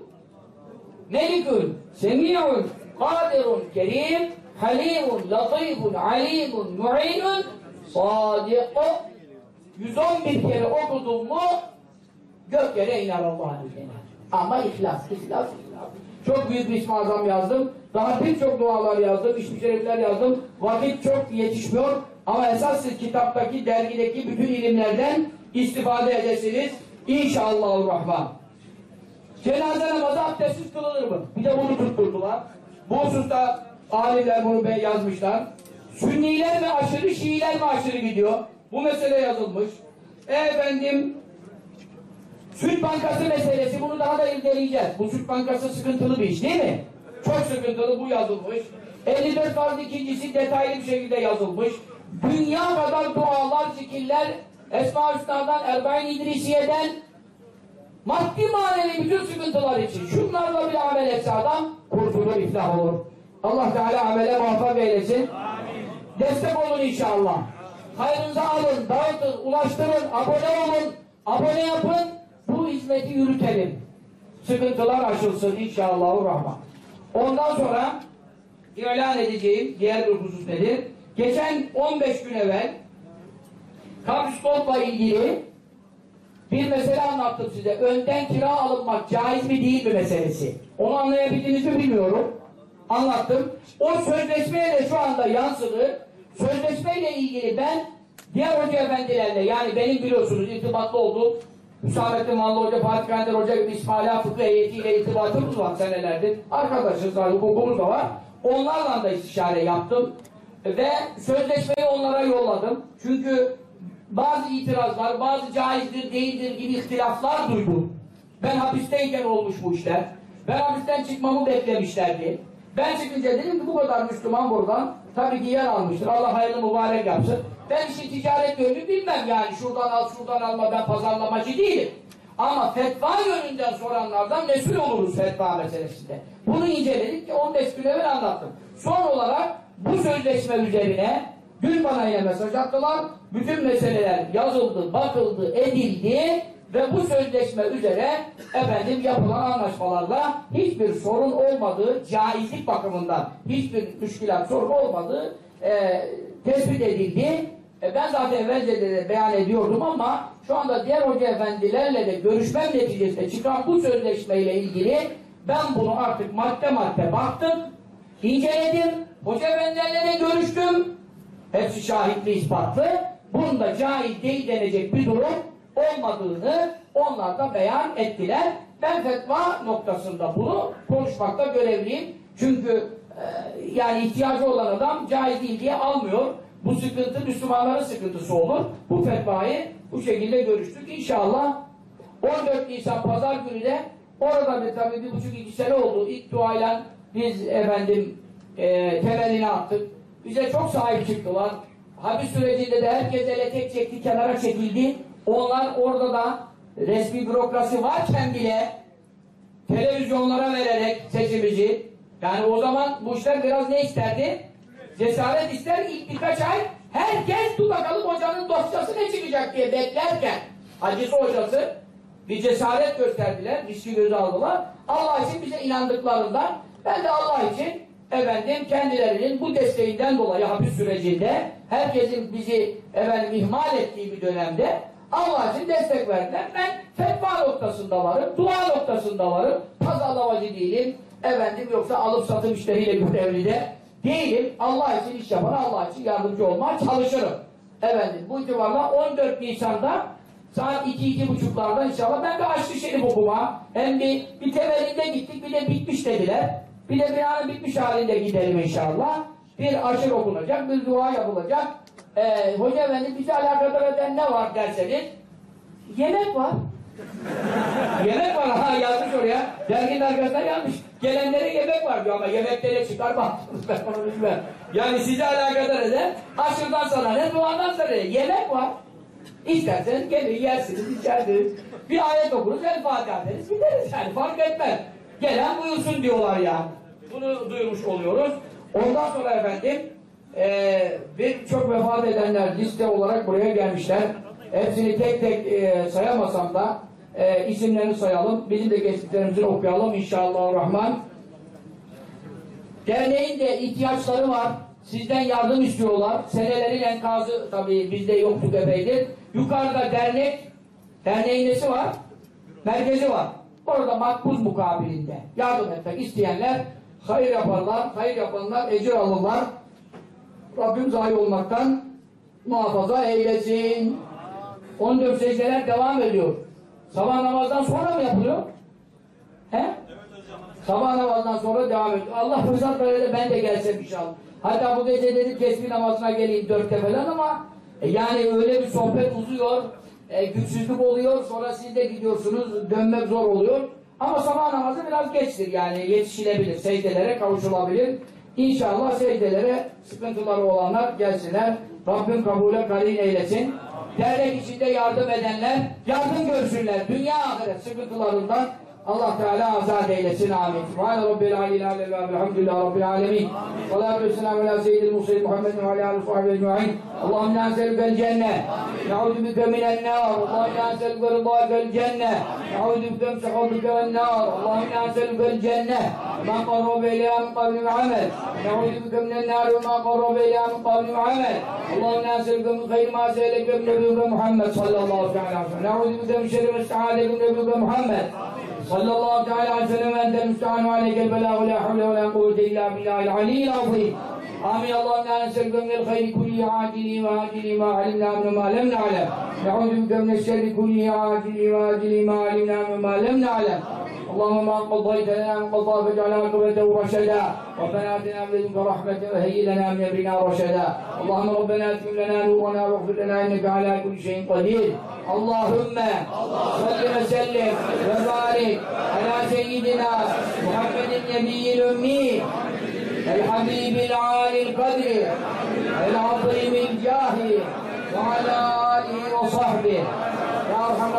Melikun, Semi'un, Kadirun, Kerim, Halimun, Latifun, Alimun, Mu'inun, Sadiq. 111 kere okudun mu Gök yere iner Allah'ın izniyle. Ama ihlas, ihlas, ihlas. Çok büyük bir ismi yazdım. Daha birçok dualar yazdım, işmi şerifler yazdım. Vakit çok yetişmiyor. Ama esas siz kitaptaki, dergideki bütün ilimlerden istifade edesiniz. İnşallahurrahman. Cenaze namazı abdestsiz kılınır mı? Bir de bunu tutturdular. Bu hususta alimler bunu be- yazmışlar. Sünniler mi aşırı, Şiiler mi aşırı gidiyor? Bu mesele yazılmış. E efendim, Süt Bankası meselesi bunu daha da irdeleyeceğiz. Bu Süt Bankası sıkıntılı bir iş değil mi? Çok sıkıntılı bu yazılmış. 54 farz ikincisi detaylı bir şekilde yazılmış. Dünya kadar dualar, zikirler, Esma-ı Hüsna'dan, Erbain İdrisiye'den, maddi manevi bütün sıkıntılar için şunlarla bir amel etse adam kurtulur, iflah olur. Allah Teala amele muvaffak eylesin. Destek olun inşallah. Hayrınızı alın, dağıtın, ulaştırın, abone olun, abone yapın. Bu hizmeti yürütelim. Sıkıntılar aşılsın inşallah rahman. Ondan sonra ilan edeceğim diğer bir husus nedir? Geçen 15 gün evvel Kabristol'la ilgili bir mesele anlattım size. Önden kira alınmak caiz mi değil mi meselesi. Onu anlayabildiniz mi bilmiyorum. Anlattım. O sözleşmeye de şu anda yansıdı. Sözleşmeyle ilgili ben diğer hoca efendilerle yani benim biliyorsunuz irtibatlı olduğum Hüsamettin Mallı Hoca, Fatih Kandil Hoca gibi İsmaila Fıkıh heyetiyle irtibatımız var senelerdir. Arkadaşız var, hukukumuz da var. Onlarla da istişare yaptım. Ve sözleşmeyi onlara yolladım. Çünkü bazı itirazlar, bazı caizdir, değildir gibi ihtilaflar duydum. Ben hapisteyken olmuş bu işler. Ben hapisten çıkmamı beklemişlerdi. Ben çıkınca dedim ki bu kadar Müslüman buradan tabii ki yer almıştır. Allah hayırlı mübarek yapsın. Ben işin ticaret yönünü bilmem yani. Şuradan al, şuradan alma ben pazarlamacı değilim. Ama fetva yönünden soranlardan mesul oluruz fetva meselesinde. Bunu inceledik ki 15 gün evvel anlattım. Son olarak bu sözleşme üzerine dün bana mesaj attılar. Bütün meseleler yazıldı, bakıldı, edildi ve bu sözleşme üzere efendim yapılan anlaşmalarla hiçbir sorun olmadığı caizlik bakımından hiçbir müşkilat sorun olmadığı e, tespit edildi. E, ben zaten evvelce de beyan ediyordum ama şu anda diğer hoca efendilerle de görüşmem neticesinde çıkan bu sözleşmeyle ilgili ben bunu artık madde madde baktım, inceledim, hoca efendilerle de görüştüm. Hepsi şahitli ispatlı. Bunda caiz değil denecek bir durum olmadığını onlar da beyan ettiler. Ben fetva noktasında bunu konuşmakta görevliyim. Çünkü e, yani ihtiyacı olan adam caiz değil diye almıyor. Bu sıkıntı Müslümanların sıkıntısı olur. Bu fetvayı bu şekilde görüştük. İnşallah 14 Nisan Pazar günü de orada bir tabii bir buçuk iki sene oldu. İlk duayla biz efendim e, temelini attık. Bize çok sahip çıktılar. Hapis sürecinde de herkes ele tek çekti, kenara çekildi. Onlar orada da resmi bürokrasi varken bile televizyonlara vererek sesimizi yani o zaman bu işler biraz ne isterdi? Cesaret ister ilk birkaç ay herkes dur bakalım hocanın dosyası ne çıkacak diye beklerken Hacısı hocası bir cesaret gösterdiler, riski göze aldılar. Allah için bize inandıklarından ben de Allah için efendim kendilerinin bu desteğinden dolayı hapis sürecinde herkesin bizi efendim ihmal ettiği bir dönemde Allah için destek verdiler. Ben fetva noktasında varım, dua noktasında varım. Pazarlamacı değilim. Efendim yoksa alıp satım işleriyle görevli de değilim. Allah için iş yapan, Allah için yardımcı olmaya çalışırım. Efendim bu itibarla 14 Nisan'da saat 2-2.30'larda inşallah ben bir Haçlı Şerif okuma hem bir, bir temelinde gittik bir de bitmiş dediler. Bir de binanın bitmiş halinde gidelim inşallah. Bir aşır okunacak, bir dua yapılacak. Ee, Hoca Efendi bizi alakadar eden ne var derseniz yemek var. yemek var ha yazmış oraya. Derginin arkasına yazmış. Gelenlere yemek var diyor ama yemeklere onu bilmem. Yani sizi alakadar eden aşırdan sonra ne duadan ne? yemek var. İsterseniz gelin yersiniz, içersiniz. Bir ayet okuruz, el Fatiha deriz, gideriz yani fark etmez. Gelen buyursun diyorlar yani. Bunu duyurmuş oluyoruz. Ondan sonra efendim eee birçok vefat edenler liste olarak buraya gelmişler. Hepsini tek tek eee, sayamasam da eee, isimlerini sayalım. Bizim de geçtiklerimizi okuyalım inşallah rahman. Derneğin de ihtiyaçları var. Sizden yardım istiyorlar. Senelerin enkazı tabii bizde yoktu epeydir. Yukarıda dernek, derneğin var? merkezi var. Orada makbuz mukabilinde yardım etmek isteyenler hayır yaparlar, hayır yapanlar ecir alırlar. Rabbim zayi olmaktan muhafaza eylesin. 14 secdeler devam ediyor. Sabah namazdan sonra mı yapılıyor? He? Sabah namazdan sonra devam ediyor. Allah fırsat verir ben de gelsem inşallah. Hatta bu gece dedim tesbih namazına geleyim dörtte falan ama e, yani öyle bir sohbet uzuyor, e, güçsüzlük oluyor, sonra siz de gidiyorsunuz, dönmek zor oluyor. Ama sabah namazı biraz geçtir yani yetişilebilir, secdelere kavuşulabilir. İnşallah secdelere sıkıntıları olanlar gelsinler. Rabbim kabule karin eylesin. Dernek içinde yardım edenler yardım görsünler. Dünya ahiret sıkıntılarından الله تعالى زاد إلينا آمين سبحان رب العالمين لا إله لله رب العالمين. صلاة والسلام على سيد المرسلين محمد وعلى آله وصحبه أجمعين. اللهم نسألك الجنة نعوذ بك من النار. اللهم نسألك رضاك الجنة نعوذ بك من شحوبك النار اللهم نسألك الجنة ما قرب إلى من قبل محمد نعوذ بك من النار وما قرب إلى من قبل محمد اللهم نسألك من خير ما سألك نبيك محمد صلى الله تعالى وسلم. نعوذ بك من شر ما استعاذك نبيك محمد. صلى الله تعالى عليه وسلم انت المستعان وعليك البلاغ ولا حول ولا قوة إلا بالله العلي العظيم. آمين. اللهم أنا نسالك من الخير كله عاجله وآجله ما علمنا منه ما لم نعلم. نعوذ بك من الشر كله عاجله وآجله ما علمنا منه ما لم نعلم. اللهم قضيت لنا من قضاء فاجعل عاقبته رشدا. ربنا اتنا من لدنك رحمه وهيئ لنا من أمرنا رشدا. اللهم ربنا اتم لنا نورنا واغفر لنا إنك على كل شيء قدير. اللهم صل وسلم وبارك على سيدنا محمد النبي الأمي الحبيب العالي القدر العظيم الجاه وعلى آله وصحبه. يا أرحم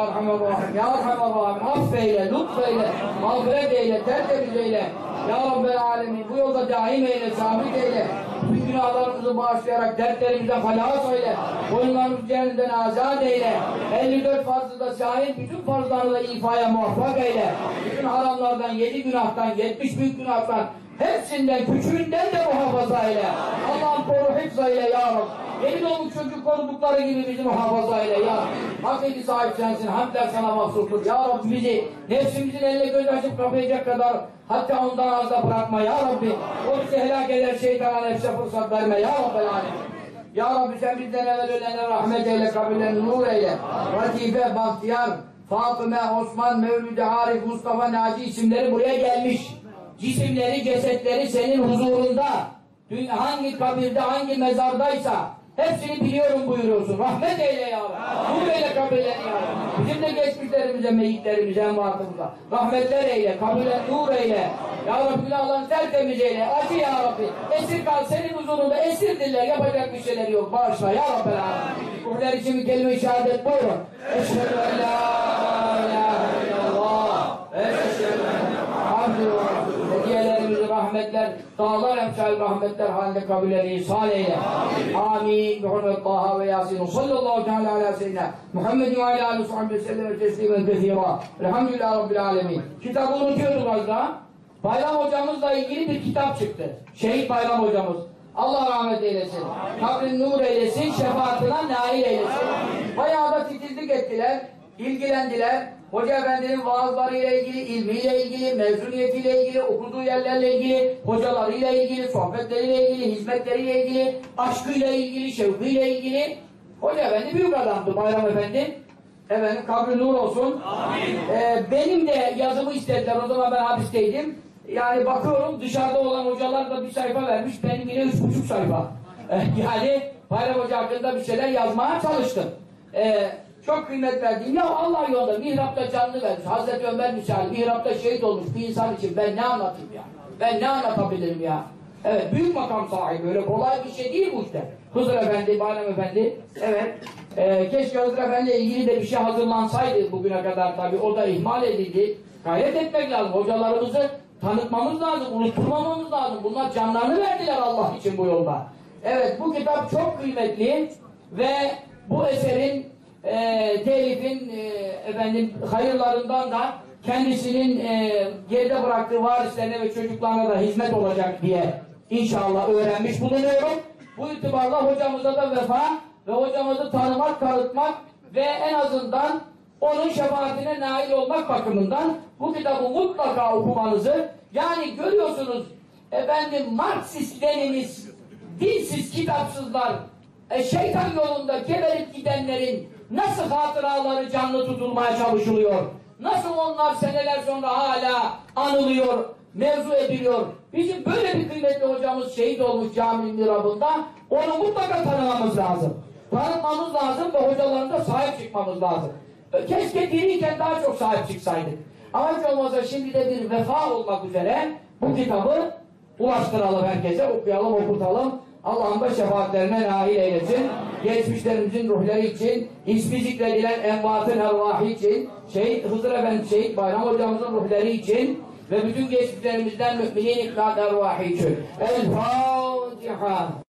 ya Erhamer Rahim, ya Erhamer Rahim. Affeyle, lütfeyle, mağfiret eyle, tertemiz eyle. Ya Rabbel Alemin bu yolda daim eyle, sabit eyle. Bütün günahlarımızı bağışlayarak dertlerimizden halas eyle. Boyunlarımızı cehennemden azat eyle. 54 farzı şahin bütün farzlarla ifaya muvaffak eyle. Bütün haramlardan, yedi günahtan, 70 büyük günahtan, hepsinden, küçüğünden de muhafaza eyle. Allah'ım koru hifz eyle ya Rabbi. Yeni doğmuş çocuk korudukları gibi bizi muhafaza eyle ya. Hakiki sahip sensin, hamdler sana mahsustur. Ya Rabbi bizi nefsimizin eline göz açıp kapayacak kadar hatta ondan az da bırakma ya Rabbi. O bizi helak eder şeytana nefse fırsat verme ya Rabbi alemin. Ya Rabbi sen bizden evvel ölenlere rahmet eyle, kabirlerini nur eyle. Latife, Bahtiyar, Fatıma, Osman, Mevlüde, Arif, Mustafa, Naci isimleri buraya gelmiş. Cisimleri, cesetleri senin huzurunda. Dün hangi kabirde, hangi mezardaysa hepsini biliyorum buyuruyorsun. Rahmet eyle ya Rabbi. Nur eyle kabirlerini ya Rabbi. Bizim de geçmişlerimize, meyitlerimize, envatımıza. Rahmetler eyle, kabirler nur eyle. Ya Rabbi günahlarını tertemiz eyle. Acı ya Rabbi. Esir kal, senin huzurunda esirdirler. Yapacak bir şeyleri yok. Bağışla ya Rabbi. Ruhlar için bir kelime-i şehadet buyurun. Eşhedü en la ilahe illallah. Eşhedü en abdü ve rasulü. Hediyelerimizi rahmetler, dağlar emsal rahmetler halinde kabulleri ihsan eyle. Amin. Bi hurmet Taha ve Yasin. Sallallahu teala ala seyyidina. Muhammed ve ala aleyhi ve sellem teslimen kethira. Elhamdülillah Rabbil alemin. Kitabı unutuyorduk az daha. Bayram hocamızla ilgili bir kitap çıktı. Şehit Bayram hocamız. Allah rahmet eylesin. Kabrin nur eylesin, şefaatine nail eylesin. Bayağı da titizlik ettiler, ilgilendiler. Hoca Efendi'nin vaazlarıyla ilgili, ilmiyle ilgili, mezuniyetiyle ilgili, okuduğu yerlerle ilgili, hocalarıyla ilgili, sohbetleriyle ilgili, hizmetleriyle ilgili, aşkıyla ilgili, şevkiyle ilgili. Hoca Efendi büyük adamdı Bayram Efendi. Efendim kabri nur olsun. Ee, benim de yazımı istediler. O zaman ben hapisteydim. Yani bakıyorum dışarıda olan hocalar da bir sayfa vermiş. Benim yine üç buçuk sayfa. Ee, yani Bayram Hoca hakkında bir şeyler yazmaya çalıştım. Ee, çok kıymet verdiğim ya Allah yolunda mihrapta canlı vermiş. Hazreti Ömer misali mihrapta şehit olmuş bir insan için ben ne anlatayım ya? Ben ne anlatabilirim ya? Evet büyük makam sahibi öyle kolay bir şey değil bu işte. Hızır Efendi, Bayram Efendi evet. Ee, keşke Hızır Efendi ile ilgili de bir şey hazırlansaydı bugüne kadar tabi o da ihmal edildi. Gayret etmek lazım. Hocalarımızı tanıtmamız lazım, unutturmamamız lazım. Bunlar canlarını verdiler Allah için bu yolda. Evet bu kitap çok kıymetli ve bu eserin e, telifin e, efendim hayırlarından da kendisinin e, geride bıraktığı varislerine ve çocuklarına da hizmet olacak diye inşallah öğrenmiş bulunuyorum. Bu itibarla hocamıza da vefa ve hocamızı tanımak, tanıtmak ve en azından onun şefaatine nail olmak bakımından bu kitabı mutlaka okumanızı yani görüyorsunuz efendim Marksist Leninist dinsiz kitapsızlar e, şeytan yolunda geberip gidenlerin nasıl hatıraları canlı tutulmaya çalışılıyor? Nasıl onlar seneler sonra hala anılıyor mevzu ediliyor? Bizim böyle bir kıymetli hocamız şehit olmuş caminin mirabında onu mutlaka tanımamız lazım. Tanıtmamız lazım ve hocalarına sahip çıkmamız lazım. Keşke diriyken daha çok sahip çıksaydık. Ama hiç olmazsa şimdi de bir vefa olmak üzere bu kitabı ulaştıralım herkese, okuyalım, okutalım. Allah'ın da şefaatlerine nail eylesin. Geçmişlerimizin ruhları için, ismi zikredilen envatın ervahı için, şehit Hızır Efendi, şehit Bayram Hocamızın ruhları için ve bütün geçmişlerimizden müminin iklat ervahı için. El Fatiha.